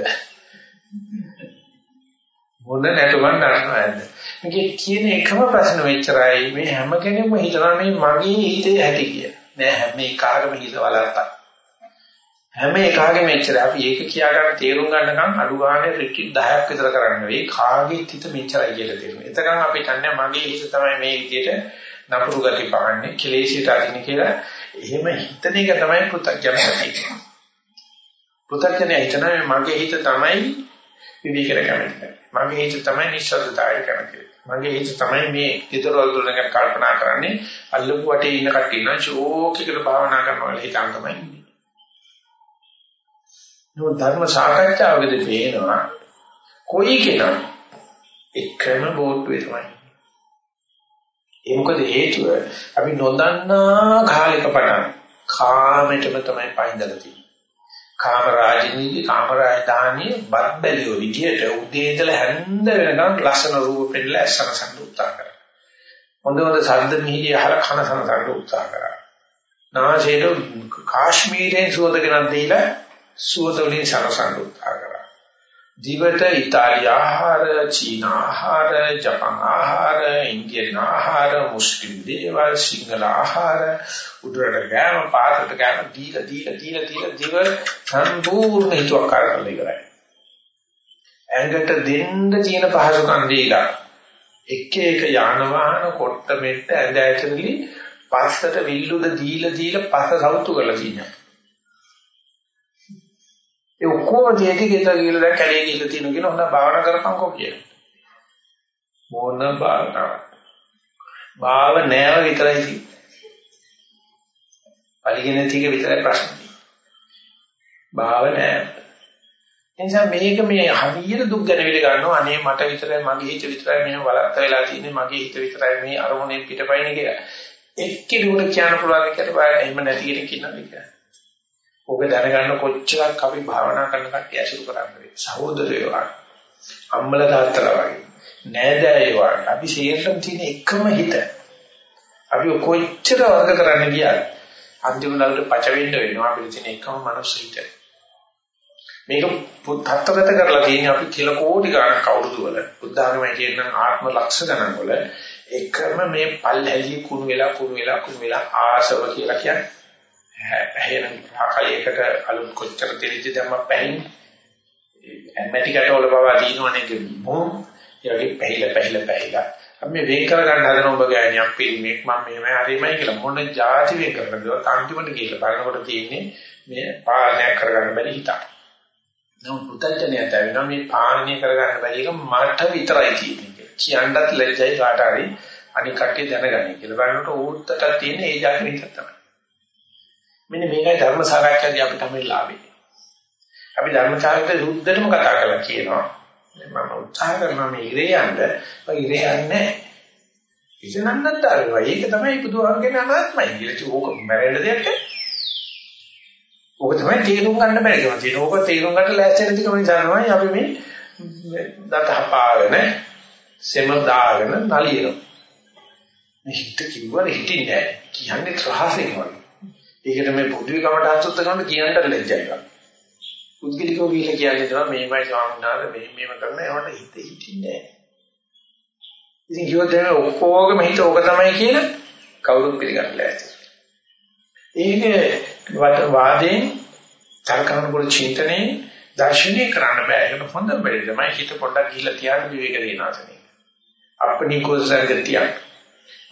මොන නැතුවක් නටනවා ඇද්ද? මේකේ කියන එකම ප්‍රශ්න මෙච්චරයි මේ හැම කෙනෙක්ම හිතනවා මේ මගේ හිතේ ඇති කියලා. නෑ හැම එකකම හිත වලල්තා. හැම එකකගෙම මෙච්චර අපි ඒක කියා ගන්න තේරුම් ගන්නකම් අඩු ගානේ රිට්‍රීට් 10ක් විතර කරන්න වෙයි කාගේ හිත මෙච්චරයි කියලා තේරුම්. එතකන් අපි දන්නේ මගේ හිත තමයි මේ විදිහට නපුරු ගති පහන්නේ කෙලෙසිට අදින කියලා. එහෙම හිතන එක තමයි පුතඥය කියන්නේ. පුතඥය හිතනවා මගේ හිත තමයි විවිකර කැමති. මගේ හිත තමයි නිශ්ශබ්දතාවය කැමති. මගේ හිත තමයි මේ ඊතරවල දුරන කල්පනා කරන්නේ අල්ලපු වටේ ඉන්න කට්ටිය නම් ෂෝක් එකට භාවනා කරනවා හිතාන් තමයි ඉන්නේ. නමුත් ධර්ම සාකච්ඡාවකදී පේනවා කොයි කෙනා එකම බෝට්ටුවේ තමයි. ඒ මොකද හේතුව අපි නොදන්නා කාලයක පටන් කාමයටම තමයි පයින්දලා තියෙන්නේ. කාම රාජනීති කාම රාජධානිය බත් බැලියෝ විදියට උදේ ඉඳලා හැන්ද වෙනකන් ලස්සන රූප පෙන්නලා ඇස්සන සම්පූර්ණ උත්සාහ කරා. හොඳ හොඳ ශබ්ද මිහිරි අහල කන සම්පූර්ණ උත්සාහ කරා. නාසයේ කාශ්මීරයෙන් සුවඳ දීලා සුවඳ වලින් සරසන්න උත්සාහ කරා. දිවට ඉතාලි ආහාර, චීන ආහාර, ජපන් ආහාර, ඉන්දියන් ආහාර, මුස්ලිම් දේවල්, සිංහල ආහාර, උඩරට ගෑම, පාතට ගෑම දීලා දීලා දීලා දීලා දිව සම්පූර්ණ හිතුවක් කරලා ඉවරයි. ඇඟට දෙන්න තියෙන පහසුකම් දීලා එක එක යාන වාහන කොට මෙට්ට ඇඳ ඇතුළේ පස්සට විල්ලුද දීලා දීලා පස්ස සවුතු කරලා තියෙනවා. ඒ ඔක්කොම දෙයක ගෙදර ගිහලා දැන් කැලේ ගිහලා තියෙනවා කියන හොඳ භාවනා කරපන්කෝ කියන. මොන භාවනාව? භාව නෑව විතරයි තියෙන්නේ. පරිගණ ටික විතරයි ප්‍රශ්නේ. භාව නෑ. එනිසා මේක මේ හරියට දුක් දැනෙවිල ගන්නවා අනේ මට විතරයි මගේ හිත විතරයි මෙහෙම වලත් වෙලා තියෙන්නේ මගේ හිත විතරයි මේ අරමුණේ පිටපයින් කියලා. එක්කෙනෙකුට කියන්න පුළුවන් කියලා බලන්න එහෙම නැති කෙනෙක් ඉන්නවද කියලා. ඔබ දැනගන්න කොච්චරක් අපි භාවනා කරන කට්ටිය ඇසුරු කරන්නේ. සහෝදරයෝ වගේ. අම්මල තාත්තලා වගේ. නෑදෑයෝ වගේ. අපි සියල්ලම තියෙන එකම හිත. අපි කොච්චර වර්ග කරන්න ගියාද අන්තිම දවල්ට පච වෙන්න වෙනවා අපිට තියෙන එකම මනස හිත. මේක පුත්තත්වගත කරලා තියෙන අපි කියලා කෝටි ගණන් අවුරුදු වල බුද්ධ ආගමයි කියන ආත්ම ලක්ෂ ගණන් වල එකම මේ පල් හැලී කුණු වෙලා කුණු වෙලා කුණු වෙලා ආසව කියලා කියන්නේ හැහෙන ආකලයකට අලුත් කොච්චර දෙලිද දැම්ම පැහින්. මැටි කටවල පවා දිනවනේ මොම් යගේ පැහිලා පැහිලා පැහිලා. අපි මේ වෙන් කර ගන්න හදන ඔබ ගෑණියක් පිළිමේක් මම මෙහෙමයි හරිමයි කියලා මොන જાති වෙන් කරනද අන්තිමට කියලා බලනකොට තියෙන්නේ මේ පාලනය කරගන්න බැරි හිතක්. නමුත් පුතඥය තැවෙනවා මේ පාලනය කරගන්න බැරි එක මට විතරයි තියෙන්නේ. කියන්නත් ලැජ්ජයි කාට හරි අනික කට්ටිය දැනගන්න කියලා බලනකොට ඕත්තට තියෙන ඒ જાති විතර තමයි මෙන්න මේකයි ධර්ම සාකච්ඡාදී අපිට තමයි ලාභේ. අපි ධර්ම සාකච්ඡා සුද්ධටම කතා කරලා කියනවා. මම උත්සාහ කරනවා මේ ඉරේ යන්න. මම ඉරේ යන්නේ ඉතනන්නත් ආවා. ඒක තමයි බුදුහාමගෙන අනාත්මයි කියලා. ඕක මැරෙන්න දෙයක් ඕක තමයි තේරුම් ගන්න බැරි කම තියෙන. ඕක තේරුම් ගන්න ලෑස්ති නැති කම නිසා තමයි අපි මේ දත හපාගෙන සෙම දාගෙන නලියනවා. මේ හිත කිව්වර හිටින්නේ නැහැ. කියන්නේ රහසෙන් වගේ. ඒකට මේ පොදුවේ කමට අසුත්ත ගන්න කියන්න ලැජ්ජයි. පුද්ගලිකව කියලා කියන්නේ තමයි මේමයි ස්වාමීන් වහන්සේ මේ මේම කරන ඒවට හිත හිටින්නේ නැහැ. ඉතින් කිව්වොත් එහෙනම් ඔක්කොගම හිත ඕක තමයි කියලා කවුරුත් පිළිගන්න ලෑස්ති. ඒක වාදයෙන් තර්කන කොට චින්තනයේ දර්ශනීය කරන්න බෑ. ඒකට හොඳම වෙලෙ තමයි හිත පොඩ්ඩක් ගිහිල්ලා තියාගෙන විවේක දේනාසනේ. අපනිකෝ සංගතියක්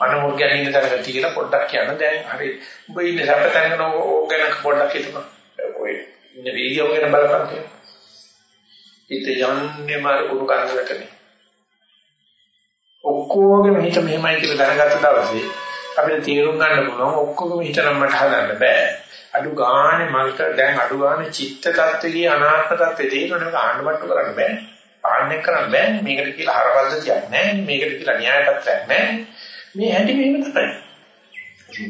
මනෝර්ගයන් ඉන්න තැනක තියලා පොඩ්ඩක් කියන්න. දැන් හරි ඔබ ඉන්නේ සැප තැනක ඕක ගැන පොඩ්ඩක් හිතපන් ඔය ඉන්න වීඩියෝ ගැන බලපන් කියලා. හිත යන්නේ මාර කුණු කරදරකනේ ඔක්කොගේම හිත මෙහෙමයි කියලා දැනගත්ත දවසේ අපිට තීරුම් ගන්න පුළුවන් ඔක්කොගම හිත නම් මට හදන්න බෑ. අඩු ගානේ මල්ට දැන් අඩු ගානේ චිත්ත tattwiye අනාත්ම tattwiye තේරෙන්නේ මේක ආණ්ඩමට්ටු කරන්න බෑ. පාලනය කරන්න බෑ. මේකට කියලා හරවල්ද කියන්නේ මේකට කියලා න්‍යායපත්‍යක් නැහැ. මේ හැටි මෙහෙම තමයි.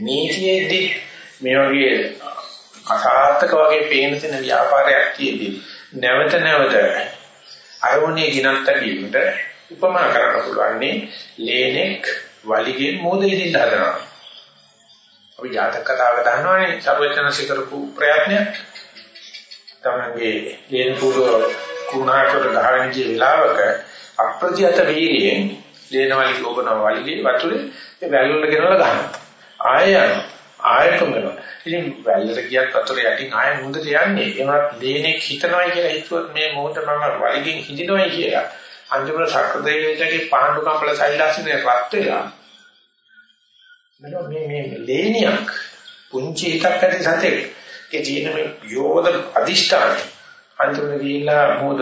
නීතියේදී මේ වගේ අසාර්ථක වගේ පේන තියෙන ව්‍යාපාරයක් තියෙදි නැවත නැවත අරමුණේ ගිනන්ත වීමට උපමා කරන්න පුළුවන් ලේනෙක් වලිගේ මොදෙදින් හදනවා. අපි ජාතක කතාවක දන්නවනේ. සර්වචනසි කරපු ප්‍රයත්නයක්. තමන්ගේ ලේන පුරව කුණාකට ගහගෙන ගිය වෙලාවක අප්‍රතිහත වීර්යයෙන් ලේනවලි ලෝබන වලිගේ වතුරේ ඒ වැල්වල ගෙනලා ගන්නවා. ආය යනවා. ආය කොමනවා ඉතින් වැල්ලට ගියත් වතුර යටින් ආය මුහුදට යන්නේ. ඒවත් ලේනේ හිතනවායි කියලා හිතුවොත් මේ මොහොත මම වලිගෙන් හිඳිනවායි කියලා. අන්තිමට සක්‍රදේවයේ පාණ්ඩු කම්පල සෛලාසිනේ රත් වෙලා. මේ මේ ලේනියක් පුංචි හිතක් ඇති සතෙක්. ඒ තියෙන මේ යෝධ අදිෂ්ඨානය අන්තිමට ගිහිල්ලා මොහොත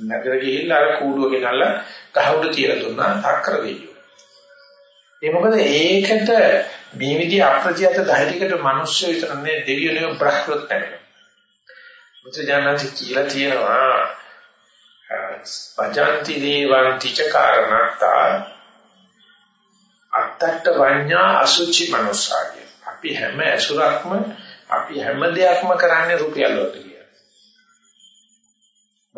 නගර ගිහිල්ලා අර කූඩුව ගෙනල්ලා කහවුඩ තියලා දුන්නා අක්කර දෙයියෝ. ඒ මොකද ඒකට මේ විදිහ අප්‍රතිහත ධෛර්යයකට මිනිස්සු විතරනේ දෙවියෝ නෙවෙයි බ්‍රහ්මොත් නැහැ. මුත්‍රාජානන්ති කියලා තියෙනවා පජන්ති දේවං තිච කාරණතා අත්තට වඤ්ඤා අසුචි මනුස්සාගේ. අපි හැම ඇසුරක්ම අපි හැම දෙයක්ම කරන්නේ රුපියල් වලට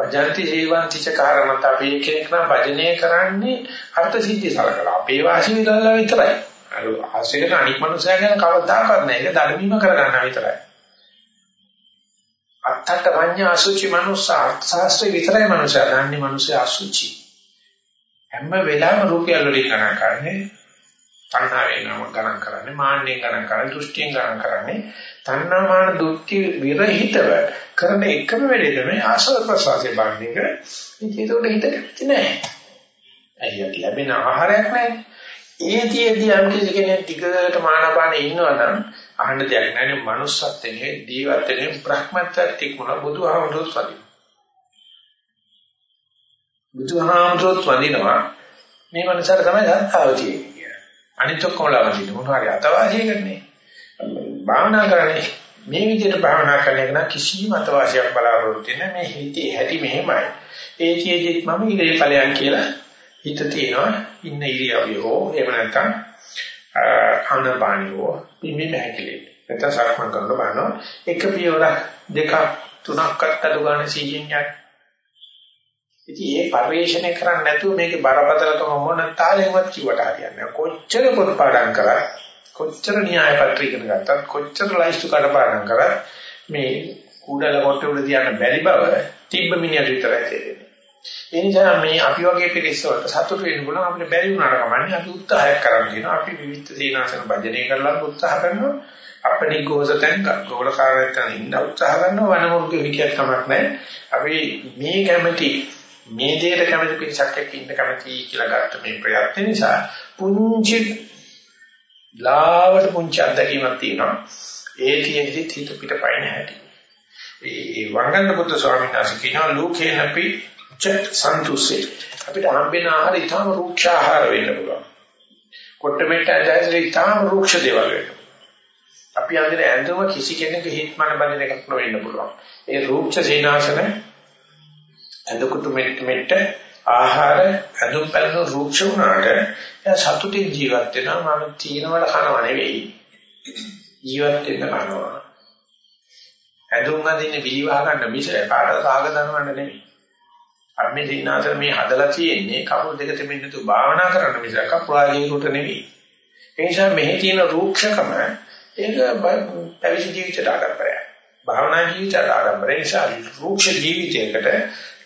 කියලා. භජන්ති ජීවන්ති ච කාරණත අපි කෙනෙක් නම් භජනය කරන්නේ අර්ථ සිද්ධි සලකලා. අපේ වාසිය විතරලා විතරයි. අර ආශයකට අනික් මනුස්සයා ගැන කවදාකවත් නැහැ. ඒක ධර්මීම කරගන්න විතරයි. අත්තට වඤ්ඤා අසුචි මනුස්සා අර්ථ ශාස්ත්‍රය විතරයි මනුස්සයා දන්නේ මනුස්සයා අසුචි. හැම වෙලාවෙම රුපියල් වලින් ගණන් කරන්නේ තණ්හාවෙන් ගණන් කරන්නේ මාන්නෙන් ගණන් කරන්නේ දෘෂ්ටියෙන් ගණන් කරන්නේ තණ්හා මාන දුක්ඛ විරහිතව කරන එකම වෙලේ තමයි ආශ්‍රව ප්‍රසවාසයේ බාහිර ඉතින් ඒකට හිත කැමති නැහැ. අයියට ලැබෙන ආහාරයක් නැහැ. ඒතියෙදි යම් කෙනෙක් ටිකකට මානපාන ඉන්නවා නම් අහන්න දෙයක් නැහැ නේ manussත්වයේ දීවත්වයේ බ්‍රහ්මත්වයේ තිකුණ බුදුහාමුදුරුවෝ සදී. බුදුහාමුදුරුවෝ වදිනවා මේ මනසට තමයි ධර්තාව තියෙන්නේ. අනිත් ඔක්කොම ලවදින්න මොනවා හරි අතවාසියකට නේ. භාවනා කරන්නේ මේ විදිහට භාවනා කරන එක නම් කිසිම අතවාසියක් බලාපොරොත්තු වෙන්නේ මේ හිතේ හැටි මෙහෙමයි. ඒ කියෙදිත් මම ඉරේ ඵලයන් කියලා හිත තියනවා ඉන්න ඉරියව්වේ හෝ එහෙම නැත්නම් ආනපානියෝ පිම්බි මහැකිලි. නැත්නම් සක්මන් කරන බලනවා එක පියවර දෙකක් තුනක් අත්තඩු ගන්න සීයෙන් යන්නේ ඉතින් ඒ පරිශ්‍රණය කරන්නේ නැතුව මේකේ බරපතලකම මොන තාලෙන්වත් කිව්වට හරියන්නේ නැහැ. කොච්චර පොත්පාඩම් කරා කොච්චර න්‍යාය පත්‍ර ඉගෙන ගත්තත් කොච්චර ලයිස්තු කඩපාඩම් කරා මේ කුඩල කොට උඩ තියන්න බැරි බව තිබ්බ මිනිහට විතරයි තේරෙන්නේ. ඒ නිසා මේ අපි වගේ පිළිස්සවට සතුටු වෙන්න පුළුවන් අපිට බැරි වුණාට කමන්නේ අපි උත්සාහයක් කරන් තියෙනවා. අපි විවිධ සීනාසන භජනය කරලා උත්සාහ කරනවා. අපේ ගෝසතෙන් ගෝලකාරයෙන් ඉන්න උත්සාහ කරනවා වනමුර්ග විකියක් කමක් නැහැ. අපි මේ කැමැති මේ දෙයට කැමති පිරිසක් එක්ක ඉන්න කැමති කියලා ගත්ත මේ ප්‍රයත්න නිසා පුංචි ලාවට පුංචි අත්දැකීමක් තියෙනවා. ඒ තියෙද්දි හිත පිට පයින් හැටි. ඒ වංගන්න බුද්ධ ස්වාමීන් වහන්සේ කියනවා ලෝකේ නැපි සන්තුසේ අපිට හම්බෙන ආහාර ඊටම රුක්ෂ ආහාර වෙන්න පුළුවන්. කොට්ටමෙට ඇදලා ඊටම රුක්ෂ දේවල් වෙන්න අපි අඳින ඇඳුම කිසි කෙනෙකුගේ හිත්මන බඳින එකක් නොවෙන්න පුළුවන්. ඒ රුක්ෂ සීනාසන ඇඳකුතු මෙට්ට මෙට්ට ආහාර ඇඳුම් පැළඳුම් රූක්ෂ වුණාට එයා සතුටින් ජීවත් වෙනවා. මම තීනවල කනව නෙවෙයි. ජීවත් වෙන්න කනවා. ඇඳුම් අඳින්නේ බිලිවා ගන්න මිස කාටද සාග දනවන්න නෙවෙයි. අපි මේ දිනාතර මේ හදලා තියෙන්නේ කවුරු දෙක දෙමින් තු භාවනා කරන්න මිසක් ප්‍රායෝගික නෙවෙයි. ඒ නිසා මෙහි තියෙන රූක්ෂකම ඒක පැවිදි ජීවිතයට ආකාරය භාවනා ජීවිතයට ආරම්භය නිසා රූක්ෂ ජීවිතයකට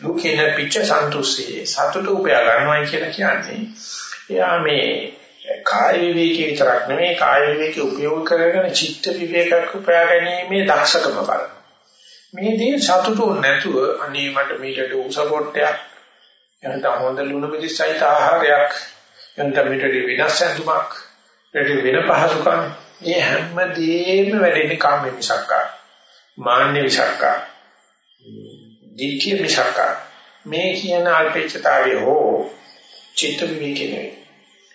ලෝකේන පිච්ච සන්තුස්සේ සතුට උපයා ගන්නවයි කියලා කියන්නේ එයා මේ කාය විවේකී විතරක් නෙමෙයි කාය විවේකී උපයෝග කරගෙන චිත්ත විවේකයක් උපයා ගැනීමේ දක්ෂකම බලන මේ දේ සතුටු නැතුව අනේ මට මේකට උසපොට්ටයක් එනත හොඳ ලුණු මිදිස්සයිත ආහාරයක් එනත මිට විනාශ සම්දුමක් ඒක වෙන පහසුකම්. මේ හැමදේම වැඩෙන්නේ කාමෙ මිසක්කා. මාන්නේ මිසක්කා. දික්කිය මිසක්කා. මේ කියන අල්පේච්ඡතාවය හෝ චිත්ත විවේකේ නෙවෙයි.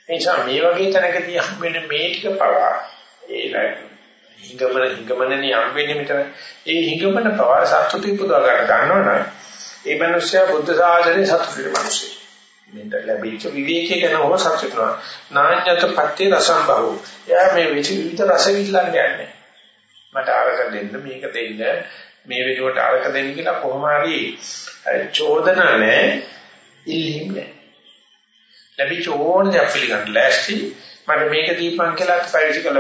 එනිසා මේ වගේ තැනකදී හම්බෙන මේ ටික පවා ඒ හිඟමන හිඟමනනේ හම්බෙන්නේ මෙතන. ඒ හිඟමන පවා සතුටු පුදවා ගන්න ගන්නවනම් ඒ මනුස්සයා බුද්ධ ශාසනයේ සතුටු වෙන මිනිස්සෙක්. මෙන්න ලැබිච්ච විවේකයේ ගැන හොම සතුටුනවා. නාඤ්‍යත පත්‍ය රසම්බහු. එයා මේ විවිධ රස විඳලන්න යන්නේ. මට අරක දෙන්න මේක දෙන්න මේ වෙනුවට අරක දෙන්න කියලා කොහොම හරි චෝදනා නැහැ ඉල්ලීම් නැහැ. ලැබිච්ච ඕන දේ පිළිගන්න ලෑස්ති මට මේක දීපන් කියලා පැවිදි කළ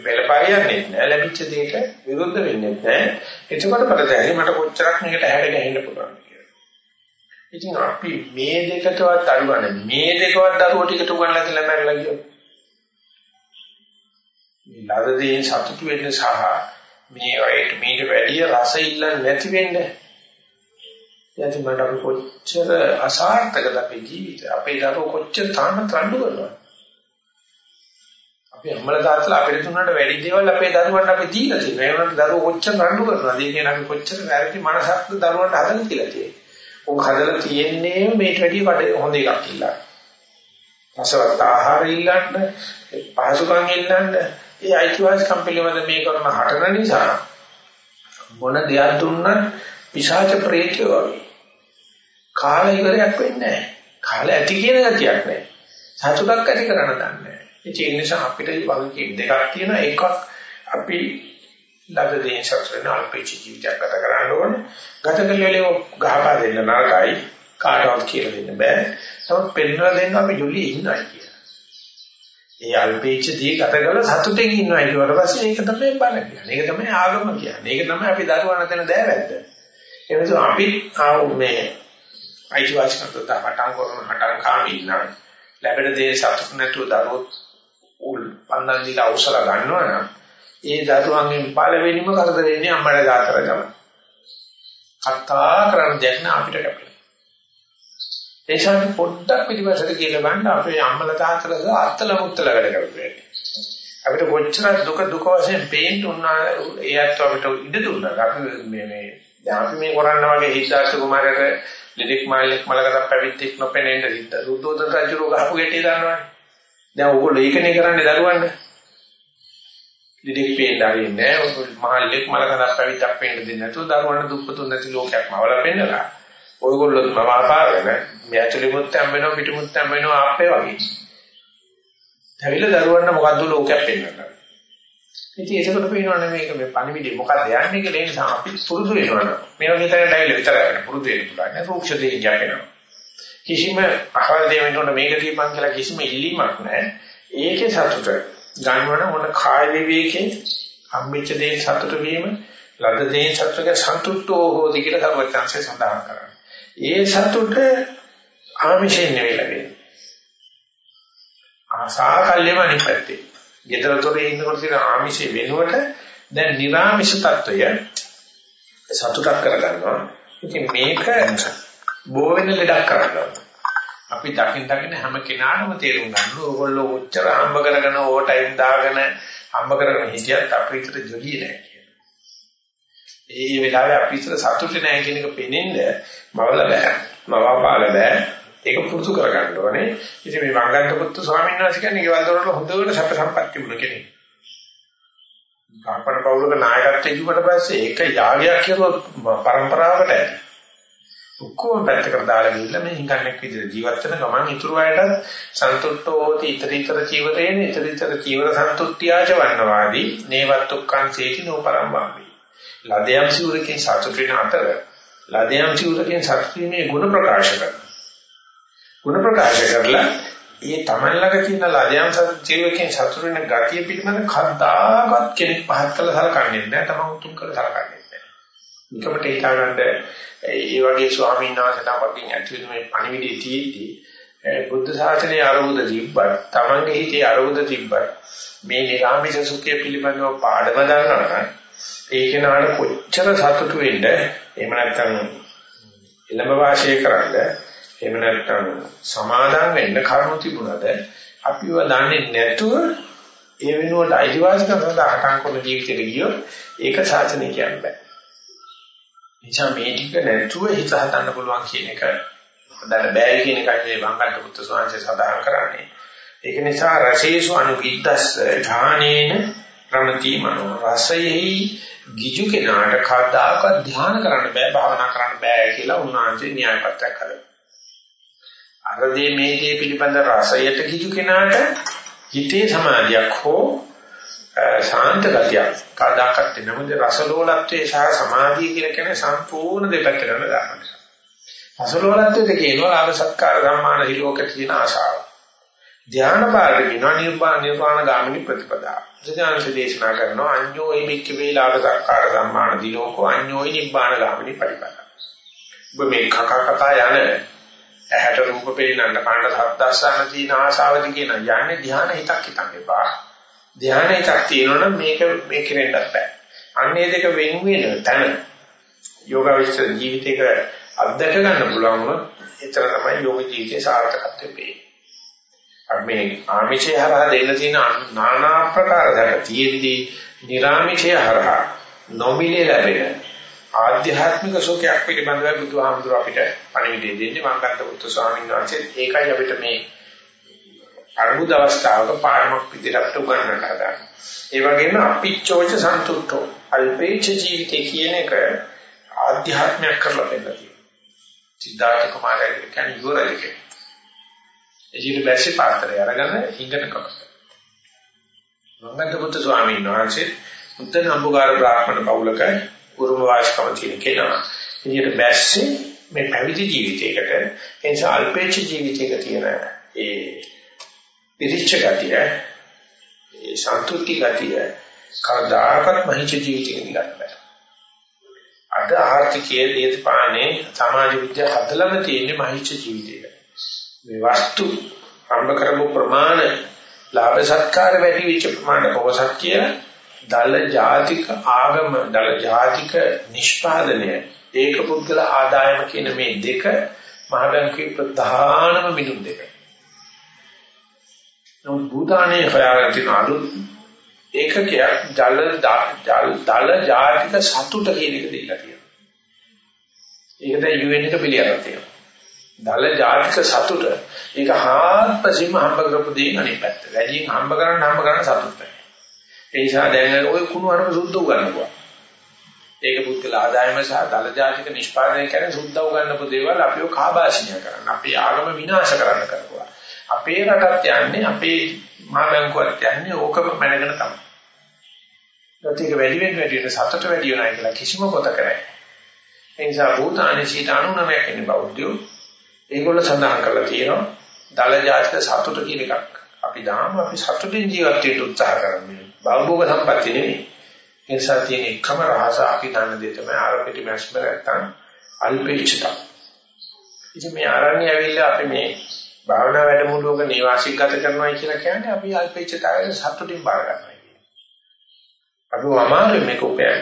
බෙලපාරියන්නේ නැහැ ලැබිච්ච දෙයට විරුද්ධ වෙන්නේ නැහැ. එතකොට පදතැයි මට කොච්චරක් මේකට හැඩ ගැහෙන්න පුළුවන්. ඉතින් අපි මේ දෙකටවත් අඩුවන මේ දෙකවත් දරුවෝ ටිකට උගන්ලා කියලා මැරලා ගියොත් මේ ලදදීන් සතුටු වෙන්න සහ මේ අයට මේක වැඩි රස ඉල්ලන්නේ නැති වෙන්න. යටි මට අපි කොච්චර අසාර්ථකද අපේ ජීවිතය? අපේ දරුවෝ කොච්චර තාම තණ්ඩු කරනවද අපි අම්මලා තාත්තලා අපිට තුනට වැඩි දේවල් අපේ දරුවන්ට අපි දීලා තියෙනවා. ඒ වුණාට දරුවෝ කොච්චර තණ්ඩු කරනවද ඒ කියන්නේ අපි කොච්චර වැරදි මනසක්ද දරුවන්ට හදලා කියලා තියෙන්නේ. උන් හදලා තියෙන්නේ මේට වැඩිය වඩ හොඳ එකක් ඉල්ලන්න. රසවත් ආහාර ඉල්ලන්න, පහසුකම් ඉල්ලන්න, ඒ අයිතිවාසිකම් පිළිබඳ මේ කරන හටන නිසා මොන දෙයක් දුන්නත් පිශාච ප්‍රේතය වගේ. කාල ඉවරයක් වෙන්නේ නැහැ. කාල ඇති කියන ගතියක් නැහැ. සතුටක් ඇති කරන්න දන්නේ නැහැ. ඒ නිසා අපිට වගේ දෙකක් තියෙනවා. එකක් අපි ලද දේ සතුරන අල්පේච ජීවිතයක් ගත කරන්න ඕනේ. ගත කළේ ගහපා දෙන්න නරකයි. කාටවත් කියලා දෙන්න බෑ. නමුත් පෙන්වලා දෙන්න අපි ජොලියේ ඉන්නයි කියලා. ඒ අල්පේච දී ගත කරලා සතුටෙන් ඉන්නයි කියවට පස්සේ ඒක තමයි බල කියන්නේ. ඒක තමයි ආගම කියන්නේ. ඒක තමයි අපි දරුවන දෙන දෑවැද්ද. ඒ නිසා අපි ආ මේ අයිතිවාසිකම් තත්ත හටන් කරන හටන් කාමී නම් ලැබෙන දේ සතුට නැතුව දරුවෝ උල් පන්දන් දීලා අවසර ගන්නවා නම් ඒ දරුවන්ගෙන් පළවෙනිම කරදර වෙන්නේ අම්මලා දාතර ගම. කතා කරන්න දෙයක් නෑ අපිට කැපෙනවා. ඒ නිසා පොඩ්ඩක් පිටිපස්සට කියලා ගන්න අපේ අම්මලා තාත්තලා අත්තල මුත්තල වැඩ කරන්නේ. අපිට කොච්චර දුක දුක වශයෙන් පේන්න උනා ඒත් අපිට ඉඩ දුන්නා. අපි මේ මේ දැන් අපි මේ කරන්න වගේ හිතාර්ථ කුමාරයට ලෙඩෙක් මාළෙක් මලකට පැවිද්දෙක් නොපෙනෙන්න හිට රුද්දෝදන රජුරෝ ගහපු ගෙටේ දන්නවනේ. දැන් ඕගොල්ලෝ ඒකනේ කරන්නේ දරුවන්ට. දෙදෙක් පේන්න හරින්නේ නැහැ. මහල්ලෙක් මලකඳක් පැවිද්දක් පේන්න දෙන්නේ නැතුව දරුවන්ට දුප්පතුන් නැති ලෝකයක් මවලා පෙන්නලා. ඔයගොල්ලෝ මම ආපාරගෙන මේ ඇතුළෙමුත් හැම වෙනවා පිටුමුත් හැම වෙනවා ආපේ වගේ. ඇවිල්ලා දරුවන්ට මොකද්ද ලෝකයක් පෙන්නනවා. ඉතින් ඒකකට පේනවනේ මේක මේ පණිවිඩය මොකක්ද යන්නේ කියලා ඒ නිසා අපි පුරුදු වෙනවා. මේ වගේ තැනට ඇවිල්ලා විතරයි වෙන පුරුදු වෙන්න පුළුවන්. නේ රූක්ෂ දෙයක් යනවා. කිසිම අහවල් දෙයක් මේක දීපන් කියලා කිසිම ඉල්ලීමක් නැහැ. ඒකේ සතුට ගන්නවන මොන කාය විවේකේ හම්බෙච්ච දේ සතුට වීම ලද දේ සතුටක සන්තුෂ්ටෝ හෝති කියලා සර්වඥාන්සේ සඳහන් කරා. ඒ සතුට ආමිෂයෙන් නෙවෙයි ලැබෙන්නේ. ආසා කල්යම අනිපැත්තේ. ඊතරතොරේ ඉන්නකොට තියෙන ආමිෂය වෙනුවට දැන් නිර්ආමිෂ తত্ত্বය සතුටක් කරගන්නවා. ඉතින් මේක බෝ වෙන ලඩක් කරගන්නවා. අපි දකින් දකින් හැම කෙනාටම තේරුම් ගන්න ඕගොල්ලෝ ඔච්චර හම්බ කරගෙන ඕව ටයිම් දාගෙන හම්බ කරගෙන හිටියත් අපිට ජොලිය නැහැ. ඒ වෙලාවේ අපිට සතුට නැහැ කියන එක පෙනෙන්න මවල බෑ. මවපාල බෑ. ඒක පුරුදු කරගන්න ඕනේ. ඉතින් මේ වංගන්ත පුත්තු ස්වාමීන් වහන්සේ කියන්නේ ගෙවල් දොරවල හොඳට සැප සම්පත් තිබුණ කෙනෙක්. කාපන පවුලක නායකත්වයේ ඉුවට පස්සේ ඒක යාගයක් කියලා පරම්පරාවකට ඇති. ඔක්කොම පැත්තකට දාලා ගිහිල්ලා මේ හිඟන්නෙක් විදිහට ජීවත් වෙන ගමන් ඉතුරු අයටත් සන්තුෂ්ටෝ හෝති ඊතරීතර ජීවිතේන ඊතරීතර ජීවන සන්තුෂ්ටියාච වන්නවාදී නේවත් උක්කං සේති නෝපරම් වම්මි. ලදයන් සිවුරකින් සතුට වෙන අතර ලදයන් සිවුරකින් සතුට වීමේ ගුණ ප්‍රකාශ කරනවා. ගුණ ප්‍රකාශ කරලා ඒ තමන් ළඟ තියෙන ලදයන් සිවුරකින් සතුට වෙන ගතිය පිළිබඳ කද්දාවත් කෙනෙක් පහත් කළ සලකන්නේ නැහැ. තමන් උතුම් කළ සලකන්නේ නැහැ. නිකමට හිතාගන්න ඒ වගේ ස්වාමීන් වහන්සේලා වගේ ඇතුළේ මේ පණිවිඩය තියෙද්දී බුද්ධ ශාසනයේ ආරෝධ තිබ්බත් තමන්ගේ හිතේ ආරෝධ තිබ්බත් මේ නිරාමිෂ සුඛය පිළිබඳව පාඩම දන්නවා ඒක නාන කොච්චර සතුටු වෙන්න එහෙම නැත්නම් එළඹ වාසය කරන්න එහෙම නැත්නම් සමාදම් වෙන්න කරුණු තිබුණාද අපිව දන්නේ නැතුව ඒ වෙනුවට අයිතිවාසිකම් සඳහා හටන් කරන ජීවිතයට ගියොත් ඒක සාසනය කියන්න බෑ. නිසා මේ ටික නැතුව හිත හදන්න පුළුවන් කියන එක හදන්න බෑ කියන එකයි මේ වංගල්ට පුත්තු ස්වාමීන් සදාහන් කරන්නේ. ඒක නිසා රසේසු අනුගිද්දස්ස ඥානේන ප්‍රමති මනෝ රසයෙහි ගිජු කෙනාට කවදාකවත් ධ්‍යාන කරන්න බෑ භාවනා කරන්න බෑ කියලා උන්වහන්සේ න්‍යාය පත්‍රයක් හදලා. අරදී මේ දේ පිළිබඳ රසයට ගිජු කෙනාට හිතේ සමාධියක් හෝ ශාන්ත ගතියක් කවදාකවත් නැමද රසලෝලත්වයේ සහ සමාධිය කියන කෙනේ සම්පූර්ණ දෙපැත්තට දානවා. රසලෝලත්වයේ කියනවා ආව සත්කාර සම්මාන හිලෝකේ තියෙන ආශාව. ධ්‍යාන පාරේ කියනවා නිර්වාණ නිර්වාණ ගාමිනී ප්‍රතිපදා. සත්‍යාංශ දේශනා කරනවා අඤ්ඤෝ එමික්ක වේලාව සක්කාර සම්මාන දිලෝකෝ අඤ්ඤෝ නිබ්බාන ගාමිනී පරිපදා. ඔබ මේ කක කතා යන ඇහැට රූප පේනන්න කන්න සද්දාසන තියෙන ආශාවද කියන යන්නේ ධ්‍යාන හිතක් හිතන්න එපා. ධ්‍යාන හිතක් තියෙනවනම් මේක මේ කෙරෙන්නත් බෑ. අන්නේ දෙක වෙන් වෙන තැන යෝගාවචර ජීවිතයක අත්දැක ගන්න පුළුවන් වුණොත් එතන තමයි යෝග ජීවිතයේ සාර්ථකත්වය වෙන්නේ. අපි මේ ආමිෂය හරහා දෙන්න තියෙන নানা ආකාර දැක තියෙද්දී නිර්ආමිෂය හරහා නොමිලේ ලැබෙන ආධ්‍යාත්මික සුඛයක් පිළිබඳව බුදුහාමුදුර අපිට පණිවිඩය දෙන්නේ මංගන්ත පුත්තු ස්වාමීන් වහන්සේ ඒකයි අපිට මේ අරුබුද අවස්ථාවක පාරමක් විදිහට උගන්වන්න හදා. ඒ වගේම අපිච්චෝච සන්තුට්ඨෝ අල්පේච්ඡ ජීවිතේ කියන එක ආධ්‍යාත්මයක් කරලා දෙන්නවා. සිද්ධාර්ථ කුමාරයා කියන්නේ ඉවරයි. එදින බැසි පාත්‍රය අරගෙන හිඟන කවස. මංගන්ත පුත්තු ස්වාමීන් වහන්සේ උත්තර නම්බුගාර බ්‍රාහ්මණ පවුලක උරුම වාස්කම තියෙන කෙනා. ඉතින් බැස්සේ මේ පැවිදි ජීවිතයකට එනිසා අල්පේච්ඡ ජීවිතයක තියෙන ඒ පිරිච්ච ගතිය ඒ සන්තුෂ්ටි ගතිය කවදාකවත් මහිෂ ජීවිතයක ගන්න බෑ. අද ආර්ථිකයේ දේශපාලනේ සමාජ විද්‍යාව හදලම තියෙන්නේ මහිෂ ජීවිතයක. මේ වස්තු හම්බ කරපු ප්‍රමාණ ලාභ සත්කාර වැඩි වෙච්ච ප්‍රමාණ පොසත් කියලා දල ජාතික ආගම දල ජාතික නිෂ්පාදනය ඒක පුද්ගල ආදායම කියන මේ දෙක මහ බැංකුවේ ප්‍රධානම මිනුම් දෙක. නමුත් භූතානේ හොයාගෙන තියෙන අලුත් ඒකකයක් ජල දල ජාතික සතුට කියන එක දීලා තියෙනවා. ඒක දැන් UN එක පිළිඅරන් තියෙනවා. දල ජාතික සතුට ඒක හාත්පසින්ම හම්බ කරපු දෙයින් අනිත් පැත්ත. වැඩියෙන් හම්බ කරන්න හම්බ කරන්න සතුට. ඒ නිසා දැන් ওই කුණු අරම සුද්ධ උගන්නනවා. ඒක පුද්ගල ආදායම සහ දල ජාතික නිෂ්පාදනය කරන සුද්ධ උගන්නපු දේවල් අපිව කාබාසිනිය කරන්න. අපේ ආගම විනාශ කරන්න කරපුවා. අපේ රටත් යන්නේ අපේ මහා බැංකුවත් යන්නේ ඕකම මැනගෙන තමයි. ඒත් වැඩි වෙන වැඩි වෙන සතුට වැඩි වෙනවා කියලා කිසිම පොතක නැහැ. ඒ නිසා භූතානි 99ක් ඉන්නේ බෞද්ධයෝ. ඒගොල්ලෝ සඳහන් කරලා තියෙනවා දල ජාතික සතුට කියන එකක්. අපි දාම අපි සතුටින් ජීවත් වෙන්න උත්සාහ කරන්නේ. භෞතික සම්පත්‍ය නෙවෙයි. ඒ නිසා තියෙන එකම රහස අපි දන්න දේ තමයි ආරම්භිත මැස්ම නැත්තම් අල්පේච්ඡතා. ඉතින් මේ ආරණ්‍ය ඇවිල්ලා අපි මේ භාවනා වැඩමුළුවක නිවාසික ගත කරනවා කියලා කියන්නේ අපි අල්පේච්ඡතාවයෙන් සතුටින් බාර ගන්නවා කියන්නේ. අපි අමාරුයි මේක උපයන්නේ.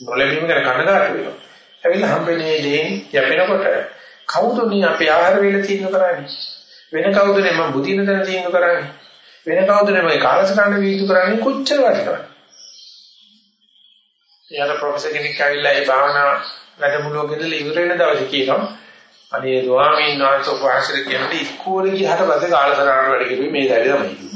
නොලැබීම ගැන කනගාටු වෙනවා. ඇවිල්ලා හම්බෙන්නේ දේන් යැපෙනකොට කවුද මේ අපේ ආහාර වේල තීන්දුව කරන්නේ? වෙන කවුද මේ මම බුදින දන තීන්දුව කරන්නේ? වෙන කවුද මේ කාලසටහන වීතු කරන්නේ කොච්චර වටිනවද? යාර ප්‍රොෆෙසර් කෙනෙක් ඇවිල්ලා ඒ භාවනා වැඩමුළුවක ඉඳලා ඉවර වෙන දවසේ කියනවා අනේ ස්වාමීන් වහන්සේ උපවාසෙ කියන්නේ ඉස්කෝලේ ගියහට පස්සේ කාලසටහන වැඩ කිව්වේ මේ දැරිය තමයි.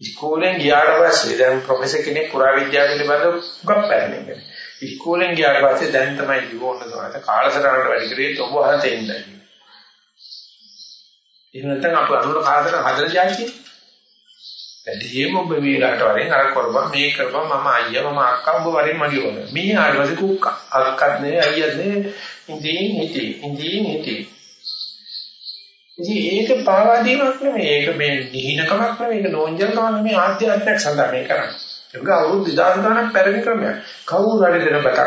ඉස්කෝලෙන් ගියාට පස්සේ දැන් ප්‍රොෆෙසර් කෙනෙක් පුරාවිද්‍යාව පිළිබඳව ගොඩක් පැහැදිලි ඉස්කෝලෙන් ගියාට පස්සේ දැන් තමයි ජීවෝන්න තමයි කාලසටහනට වැඩ කරේ ඔබ වහන්සේ ඉන්නේ. එහෙම නැත්නම් අපු අනුර කාලසටහන හදලා જાතියි. වැඩිම ඔබ මේ රට වරෙන් අර කරපන් මේ කරපන් මම අයියා මම අක්කා ඔබ වරෙන් මගේ ඕන. මේ ආදිවාසී කුක්කා අක්කත් නේ අයියත් නේ ඉඳින් හිටි ඉඳින් හිටි. ඉතින් ඒක පාවා දීමක් නෙමෙයි. ඒක මේ නිහිනකමක් නෙමෙයි. ඒක නෝන්ජල්කමක් නෙමෙයි ආධ්‍යාත්මයක් සඳහා මේ කරන්නේ. ඒක අවුරුදු 2000 ගණන් පැරණි ක්‍රමයක්. කවුරු හරි දෙන බතක්.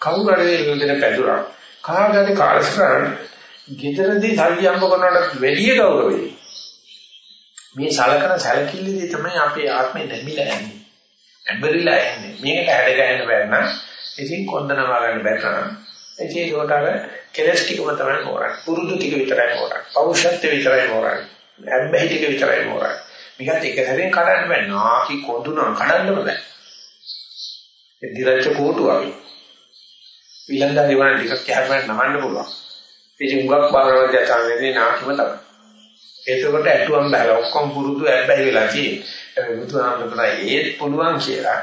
කවුරු හරි දෙන පැදුරක්. කාගාදී කාලසටහන ගෙදරදී සල්ලි අම්බ කරනවට වැඩි ගෞරවයි. මේ සලකන සැලකිල්ලදී තමයි අපේ ආත්මය නැමිලා යන්නේ. ඇඹරිලා යන්නේ. මේකට හැඩ ගන්න බැරි නම් ඉතින් කොන්දනවා ගන්න බැහැ නම් ඉතින් ඒකට අර කෙලස් ටිකම තමයි මෝරන්නේ. පුරුදු ටික විතරයි මෝරන්නේ. පෞෂත්ව විතරයි මෝරන්නේ. හැබැයි ටික විතරයි මෝරන්නේ. මේකත් එක හැරෙන් කඩන්න බෑ. නාකි කොඳුන කඩන්නම බෑ. ඒ දිරච්ච කෝටු වගේ. විලන්දා දිවන ටිකක් කැරමෙන් නමන්න පුළුවන්. ඒ ජුංගක් බාරවල ජාතන්නේ නාකිම තමයි. ඒකකොට ඇටුවම් බැල ඔක්කොම පුරුදු හැබැයි වෙලා තියෙන්නේ. බුදුහාමුදුරුවෝ ඒත් පුළුවන් කියලා.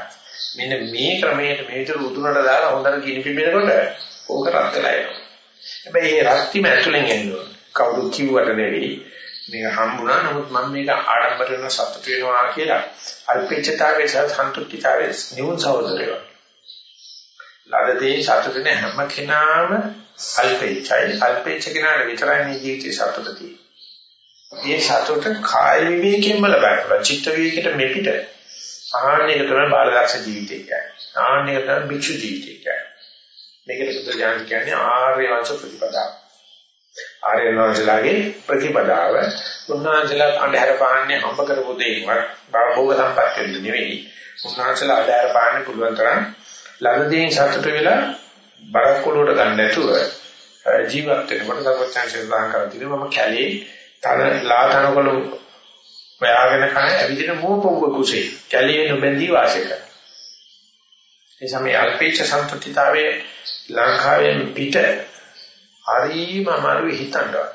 මෙන්න මේ ක්‍රමයට මේ විතර උතුරට දාලා හොඳට ගිනි පිපෙනකොට ඕක රත් වෙලා එනවා. හැබැයි මේ රත්තිම ඇතුලෙන් එන්නේ කවුරු කිව්වට නෙවෙයි මේක හම්බුණා නමුත් මම මේක ආඩම්බර වෙන සතුට වෙනවා කියලා අල්පේච්ඡතාවේ සහ සන්තුෂ්ඨිතාවේ නියුන් සහෝදරයෝ. ලදදී සතුට වෙන හැම කෙනාම අල්පේච්ඡයි. අල්පේච්ඡ කෙනාට විතරයි මේ ජීවිතේ සතුට තියෙන්නේ. මේ සතුට කාය විවේකයෙන්ම ලබනවා චිත්ත විවේකයට මෙපිට. ආහාරණයක තමයි බාලදක්ෂ ජීවිතය කියන්නේ. ආහාරණයක තමයි භික්ෂු ජීවිතය කියන්නේ. මේකට බුද්ධ ඥාන කියන්නේ ආර්ය වංශ ප්‍රතිපදාව. ආර්යනාංශලාගේ ප්‍රතිපදාව. උන්වහන්සේලා අන්ධහර පාන්නේ හම්බ කරපු දෙයක්වත් භෝග සම්පත් වෙන්න නෙවෙයි. උන්වහන්සේලා අන්ධහර පාන්නේ පුළුවන් තරම් ළඟදීන් සතුට වෙලා බරක් කොළුවට ගන්න නැතුව ජීවත් වෙනකොට සර්වඥාන් ශ්‍රද්ධාන් කරලා තියෙනවා මම කැලේ තන ලාතනකොළු හොයාගෙන කන ඇවිදින මෝපොංග කුසේ කැලේ නොබැඳී වාසය කරනවා. ඒ සමේ අල්පේච්ඡ සන්තුෂ්ඨිතාවේ ලංකාවෙන් පිට හරිම අමාරුයි හිතනවා.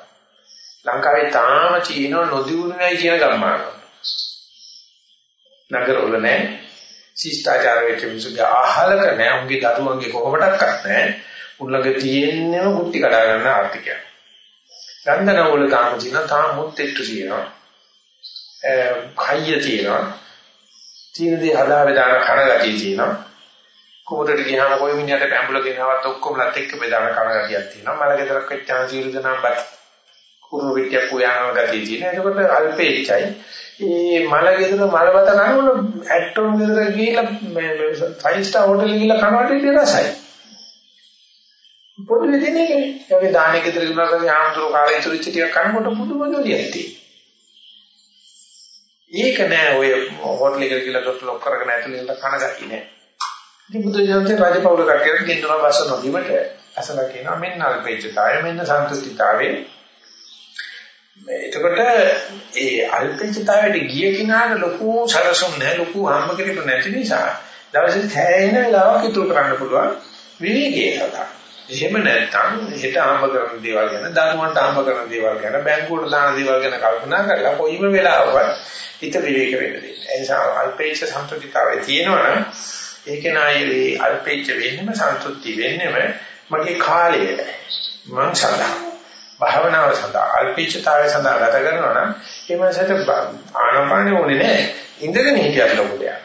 ලංකාවේ තාම චීන නොදියුණුවයි කියන ගම්මාන. නගරවල නැහැ. ශිෂ්ටාචාර වෙච්ච මිනිස්සුගේ අහලක නැහැ. උන්ගේ දරුවන්ගේ කොහොමඩක්වත් නැහැ. උන්ලගේ තියෙන්නම කුටි කඩා ගන්න ආර්ථිකය. ගන්ධනවල තාම චීන තාම මුත්තේට්ටු තියෙනවා. කයිය තියෙනවා. තියෙන දේ හදාවේ දාන කනගතිය තියෙනවා. කුමරට ගියාම කොයි මිනිහට ඇඹුල ගෙනවත් ඔක්කොමලත් එක්ක බෙදාන කන ගතියක් තියෙනවා. මල ගෙදරක් වෙච්චාම සීල දනම් බත් කුරු විට්ටිය පුයාන ගතිය තියෙනවා. එතකොට අල්පේච්චයි. මේ මල ගෙදර මල බත කනවල ඇට්ටොම් ගෙදර ගිහිල්ලා ෆයිව් ස්ටාර් හෝටල් ගිහිල්ලා කනවට ඉතින් රසයි. පොඩි දෙන්නේ ඒ වගේ දානෙ ගෙදර ගිහලා ආම්තුරු කාලේ ඉතුරුච්ච ටිකක් කනකොට පුදුම ජොලියක් තියෙනවා. ඒක නෑ ඔය හෝටල් එකට ගිහලා ඩොක්ටර් ලොක් කරගෙන ඇතුළේ ඉන්න කන ගතිය නෑ. ඉතින් බුදුජානකේ රාජපෞල කට්ටියට ගෙන්නවා බස නොදීමට. අසලා කියනවා මෙන්න අල්පේච්ඡතාවය මෙන්න සන්තුෂ්ඨිතාවය එතකොට ඒ අල්පේච්ඡතාවයට ගිය කිනාට ලොකු සරසුම් නැහැ ලොකු ආම්ම කිරීම නැති නිසා දවසේ හැයෙන වෙලාවක් ඉතුරු කරන්න පුළුවන් විවේකයේ සඳහා එහෙම නැත්නම් හෙට ආම්බ කරන දේවල් ගැන දරුවන්ට ආම්බ කරන දේවල් ගැන බැංකුවට දාන දේවල් ගැන කල්පනා කරලා කොයිම වෙලාවකවත් හිත විවේක වෙන්න දෙන්න. ඒ නිසා අල්පේච්ඡ සන්තුෂ්ඨිතාවය තියෙනවනම් ඒක නායේ අල්පෙච්ච වෙන්නම සන්තුෂ්ටි වෙන්නම මගේ කාලය මං සඳහා. භාවනාව සඳහා අල්පෙච්චතාවය සඳහා ගත කරනවා නම් ඒ මාසයට ආනපානෙ ඕනේ නැහැ. ඉඳගෙන හිටියත් ලොකු දෙයක්.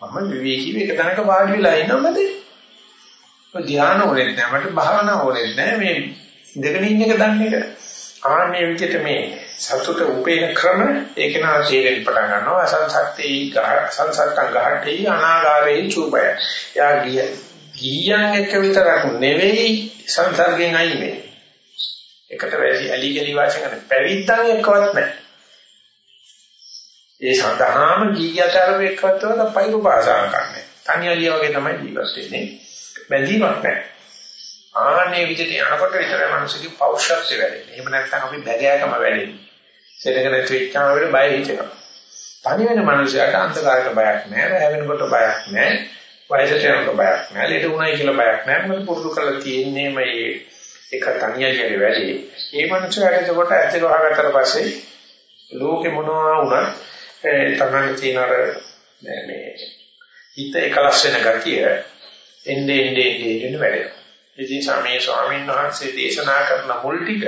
මම විවේකීව එක තැනක වාඩි වෙලා ඉන්නවද? ඔය ධානය ඕනේ නැහැ. මට භාවනාව ඕනේ නැහැ මේ ඉඳගෙන ඉන්න එක දන්නේ එක. ආන්නේ විදිහට මේ සතුට උපේන ක්‍රම ඒක නා තේරෙන්න පටන් ගන්නවා අසංසක්ති ගහ සංසක්තං ගහටි අනාගාරේ චූපය. යා ගිය ගියන් එක විතරක් නෙවෙයි සංසර්ගයෙන් අයින් වෙන්නේ. එකට වැඩි ඇලි ගලි වාසය කරන පැවිද්දන් එක්කවත් නැහැ. ඒ සඳහාම ගීයතරව එක්කවත් වල පයිරු භාෂා කරන්නේ. තනියලිය වගේ තමයි ජීවත් වෙන්නේ. බැඳීමක් නැහැ. ආන්නේ විදිහට යනකොට විතරයි මිනිස්සුගේ පෞරුෂත්වය වැඩෙන්නේ. එහෙම නැත්නම් අපි බැගෑකම වැඩෙන්නේ. සෙනඟ නැති වෙච්චාම වෙන බය හිතෙනවා. තනි වෙන මනුස්සයාට අන්තකාරයට බයක් නැහැ, රැ වෙනකොට බයක් නැහැ, වයසට යනකොට බයක් නැහැ, ලෙඩ වුණයි කියලා බයක් නැහැ. මොකද පුරුදු කරලා තියෙන්නේ මේ එක තනියයි වැඩි. මේ මනුස්සයාට ඒකට ඇත්තට වහගත්තට පස්සේ ලෝකෙ මොනවා වුණත් තමයි තියෙන අර මේ හිත එකලස් වෙන ගතිය එන්නේ එන්නේ එන්නේ වැඩෙනවා. ඉතින් සමේ ස්වාමීන් වහන්සේ දේශනා කරන මුල් ටික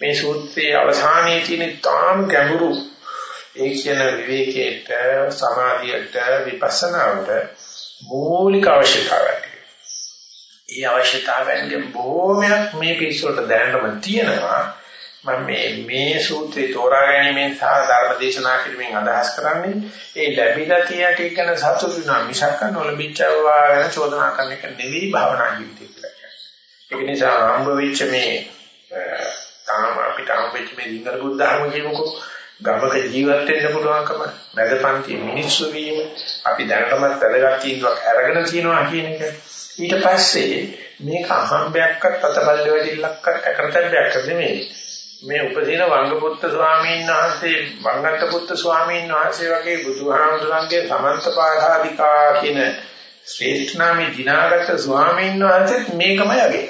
මේ සූත්‍රයේ අවසානයේ තියෙන තාම ගැඹුරු ඒ කියන විවේකයට සමාධියට විපස්සනාවට මූලික අවශ්‍යතාවයක්. ඒ අවශ්‍යතාවයන්ගේ බොහෝමයක් මේ පිළිසොල්ට දැනටම තියෙනවා. මම මේ මේ සූත්‍රේ තෝරා ගැනීමෙන් සහ ධර්ම දේශනා කිරීමෙන් අදහස් කරන්නේ ඒ ලැබිලා තියෙන ටික ගැන සතුටු වෙනවා මිසක් නොලැබිච්චව ගැන චෝදනා කරන එක නෙවෙයි භවනා ජීවිතය කියලා. ඒක නිසා හම්බ වෙච්ච මේ තාම අපිට හම්බ වෙච්ච මේ සිංහල බුද්ධ ධර්ම කියනකො ගමක ජීවත් වෙන්න පුළුවන්කම මැදපන්ති මිනිස්සු වීම අපි දැනටමත් වැදගත් තීන්දුවක් අරගෙන තියෙනවා කියන එක. ඊට පස්සේ මේක අහම්බයක්වත් අතබල්ල වැඩිල්ලක්වත් අකරතැබ්බයක් නෙමෙයි. මේ උපදින වංගපුත්ත ස්වාමීන් වහන්සේ වංගත්ත පුත්ත ස්වාමීන් වහන්සේ වගේ බුදුහාමුදුරන්ගේ සමන්තපාදාදිකා කියන ශ්‍රේෂ්ඨ නාමී දිනාගත ස්වාමීන් වහන්සේත් මේකමයි අගය.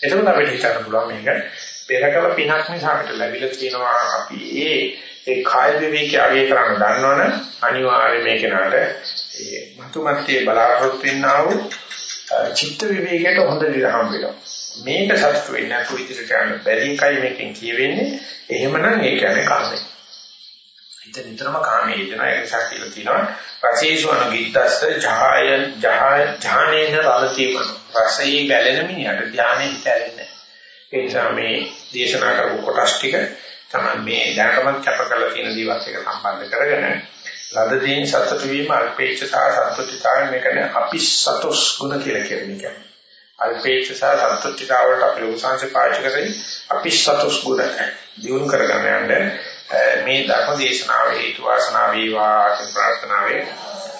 එතකොට අපිට හිතන්න පුළුවන් මේක පෙරකල පිනක් නිසා අපිට ලැබිලා තියෙනවා අපි ඒ ඒ කාය විවේකී අගය කරන්න දන්නවනේ අනිවාර්යයෙන් මේ කෙනාට ඒ මතුමැත්තේ බලාපොරොත්තු වෙන්නා වූ චිත්ත විවේකයට හොඳ විරහම් වෙනවා. මේක සතුට වෙන්නේ නැතු ඉදිරියට යන බැරි එකයි මේකෙන් කියවෙන්නේ. එහෙමනම් ඒ කියන්නේ කාමයි. හිත නිතරම කාමයේ දෙන එක නිසා කියලා තියෙනවා. රසීසුවන ගීතස්ස ජාය ජාය ඥානේන රලතිවන. රසී ගැලෙන මිනිහට ධානයේ හිත ඇලෙන්නේ නැහැ. ඒ නිසා මේ දේශනා කරපු කොටස් ටික තමයි මේ දැනටමත් කැප කරලා තියෙන දේවල් එක සම්බන්ධ කරගෙන ලද දේන් සතුට වීම අල්පේච්ඡතා සතුටිතාවය මේකනේ අපි සතුස් ගුණ කියලා කියන්නේ. අල්පේච්ඡතා සතුටිතාවලට අපි උසංශ පාවිච්චි කරේ අපි සතුස් ගුණ දියුණු කරගන්න යන්න මේ ධර්ම දේශනාව හේතු වාසනා වේවා කියන ප්‍රාර්ථනාවෙන්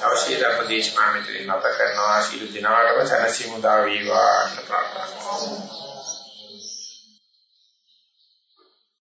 අවශ්‍ය ධර්ම දේශනාව මෙතන නැත කරනවා. ශීල දිනාටම සනසි මුදා වේවා කියන ප්‍රාර්ථනාව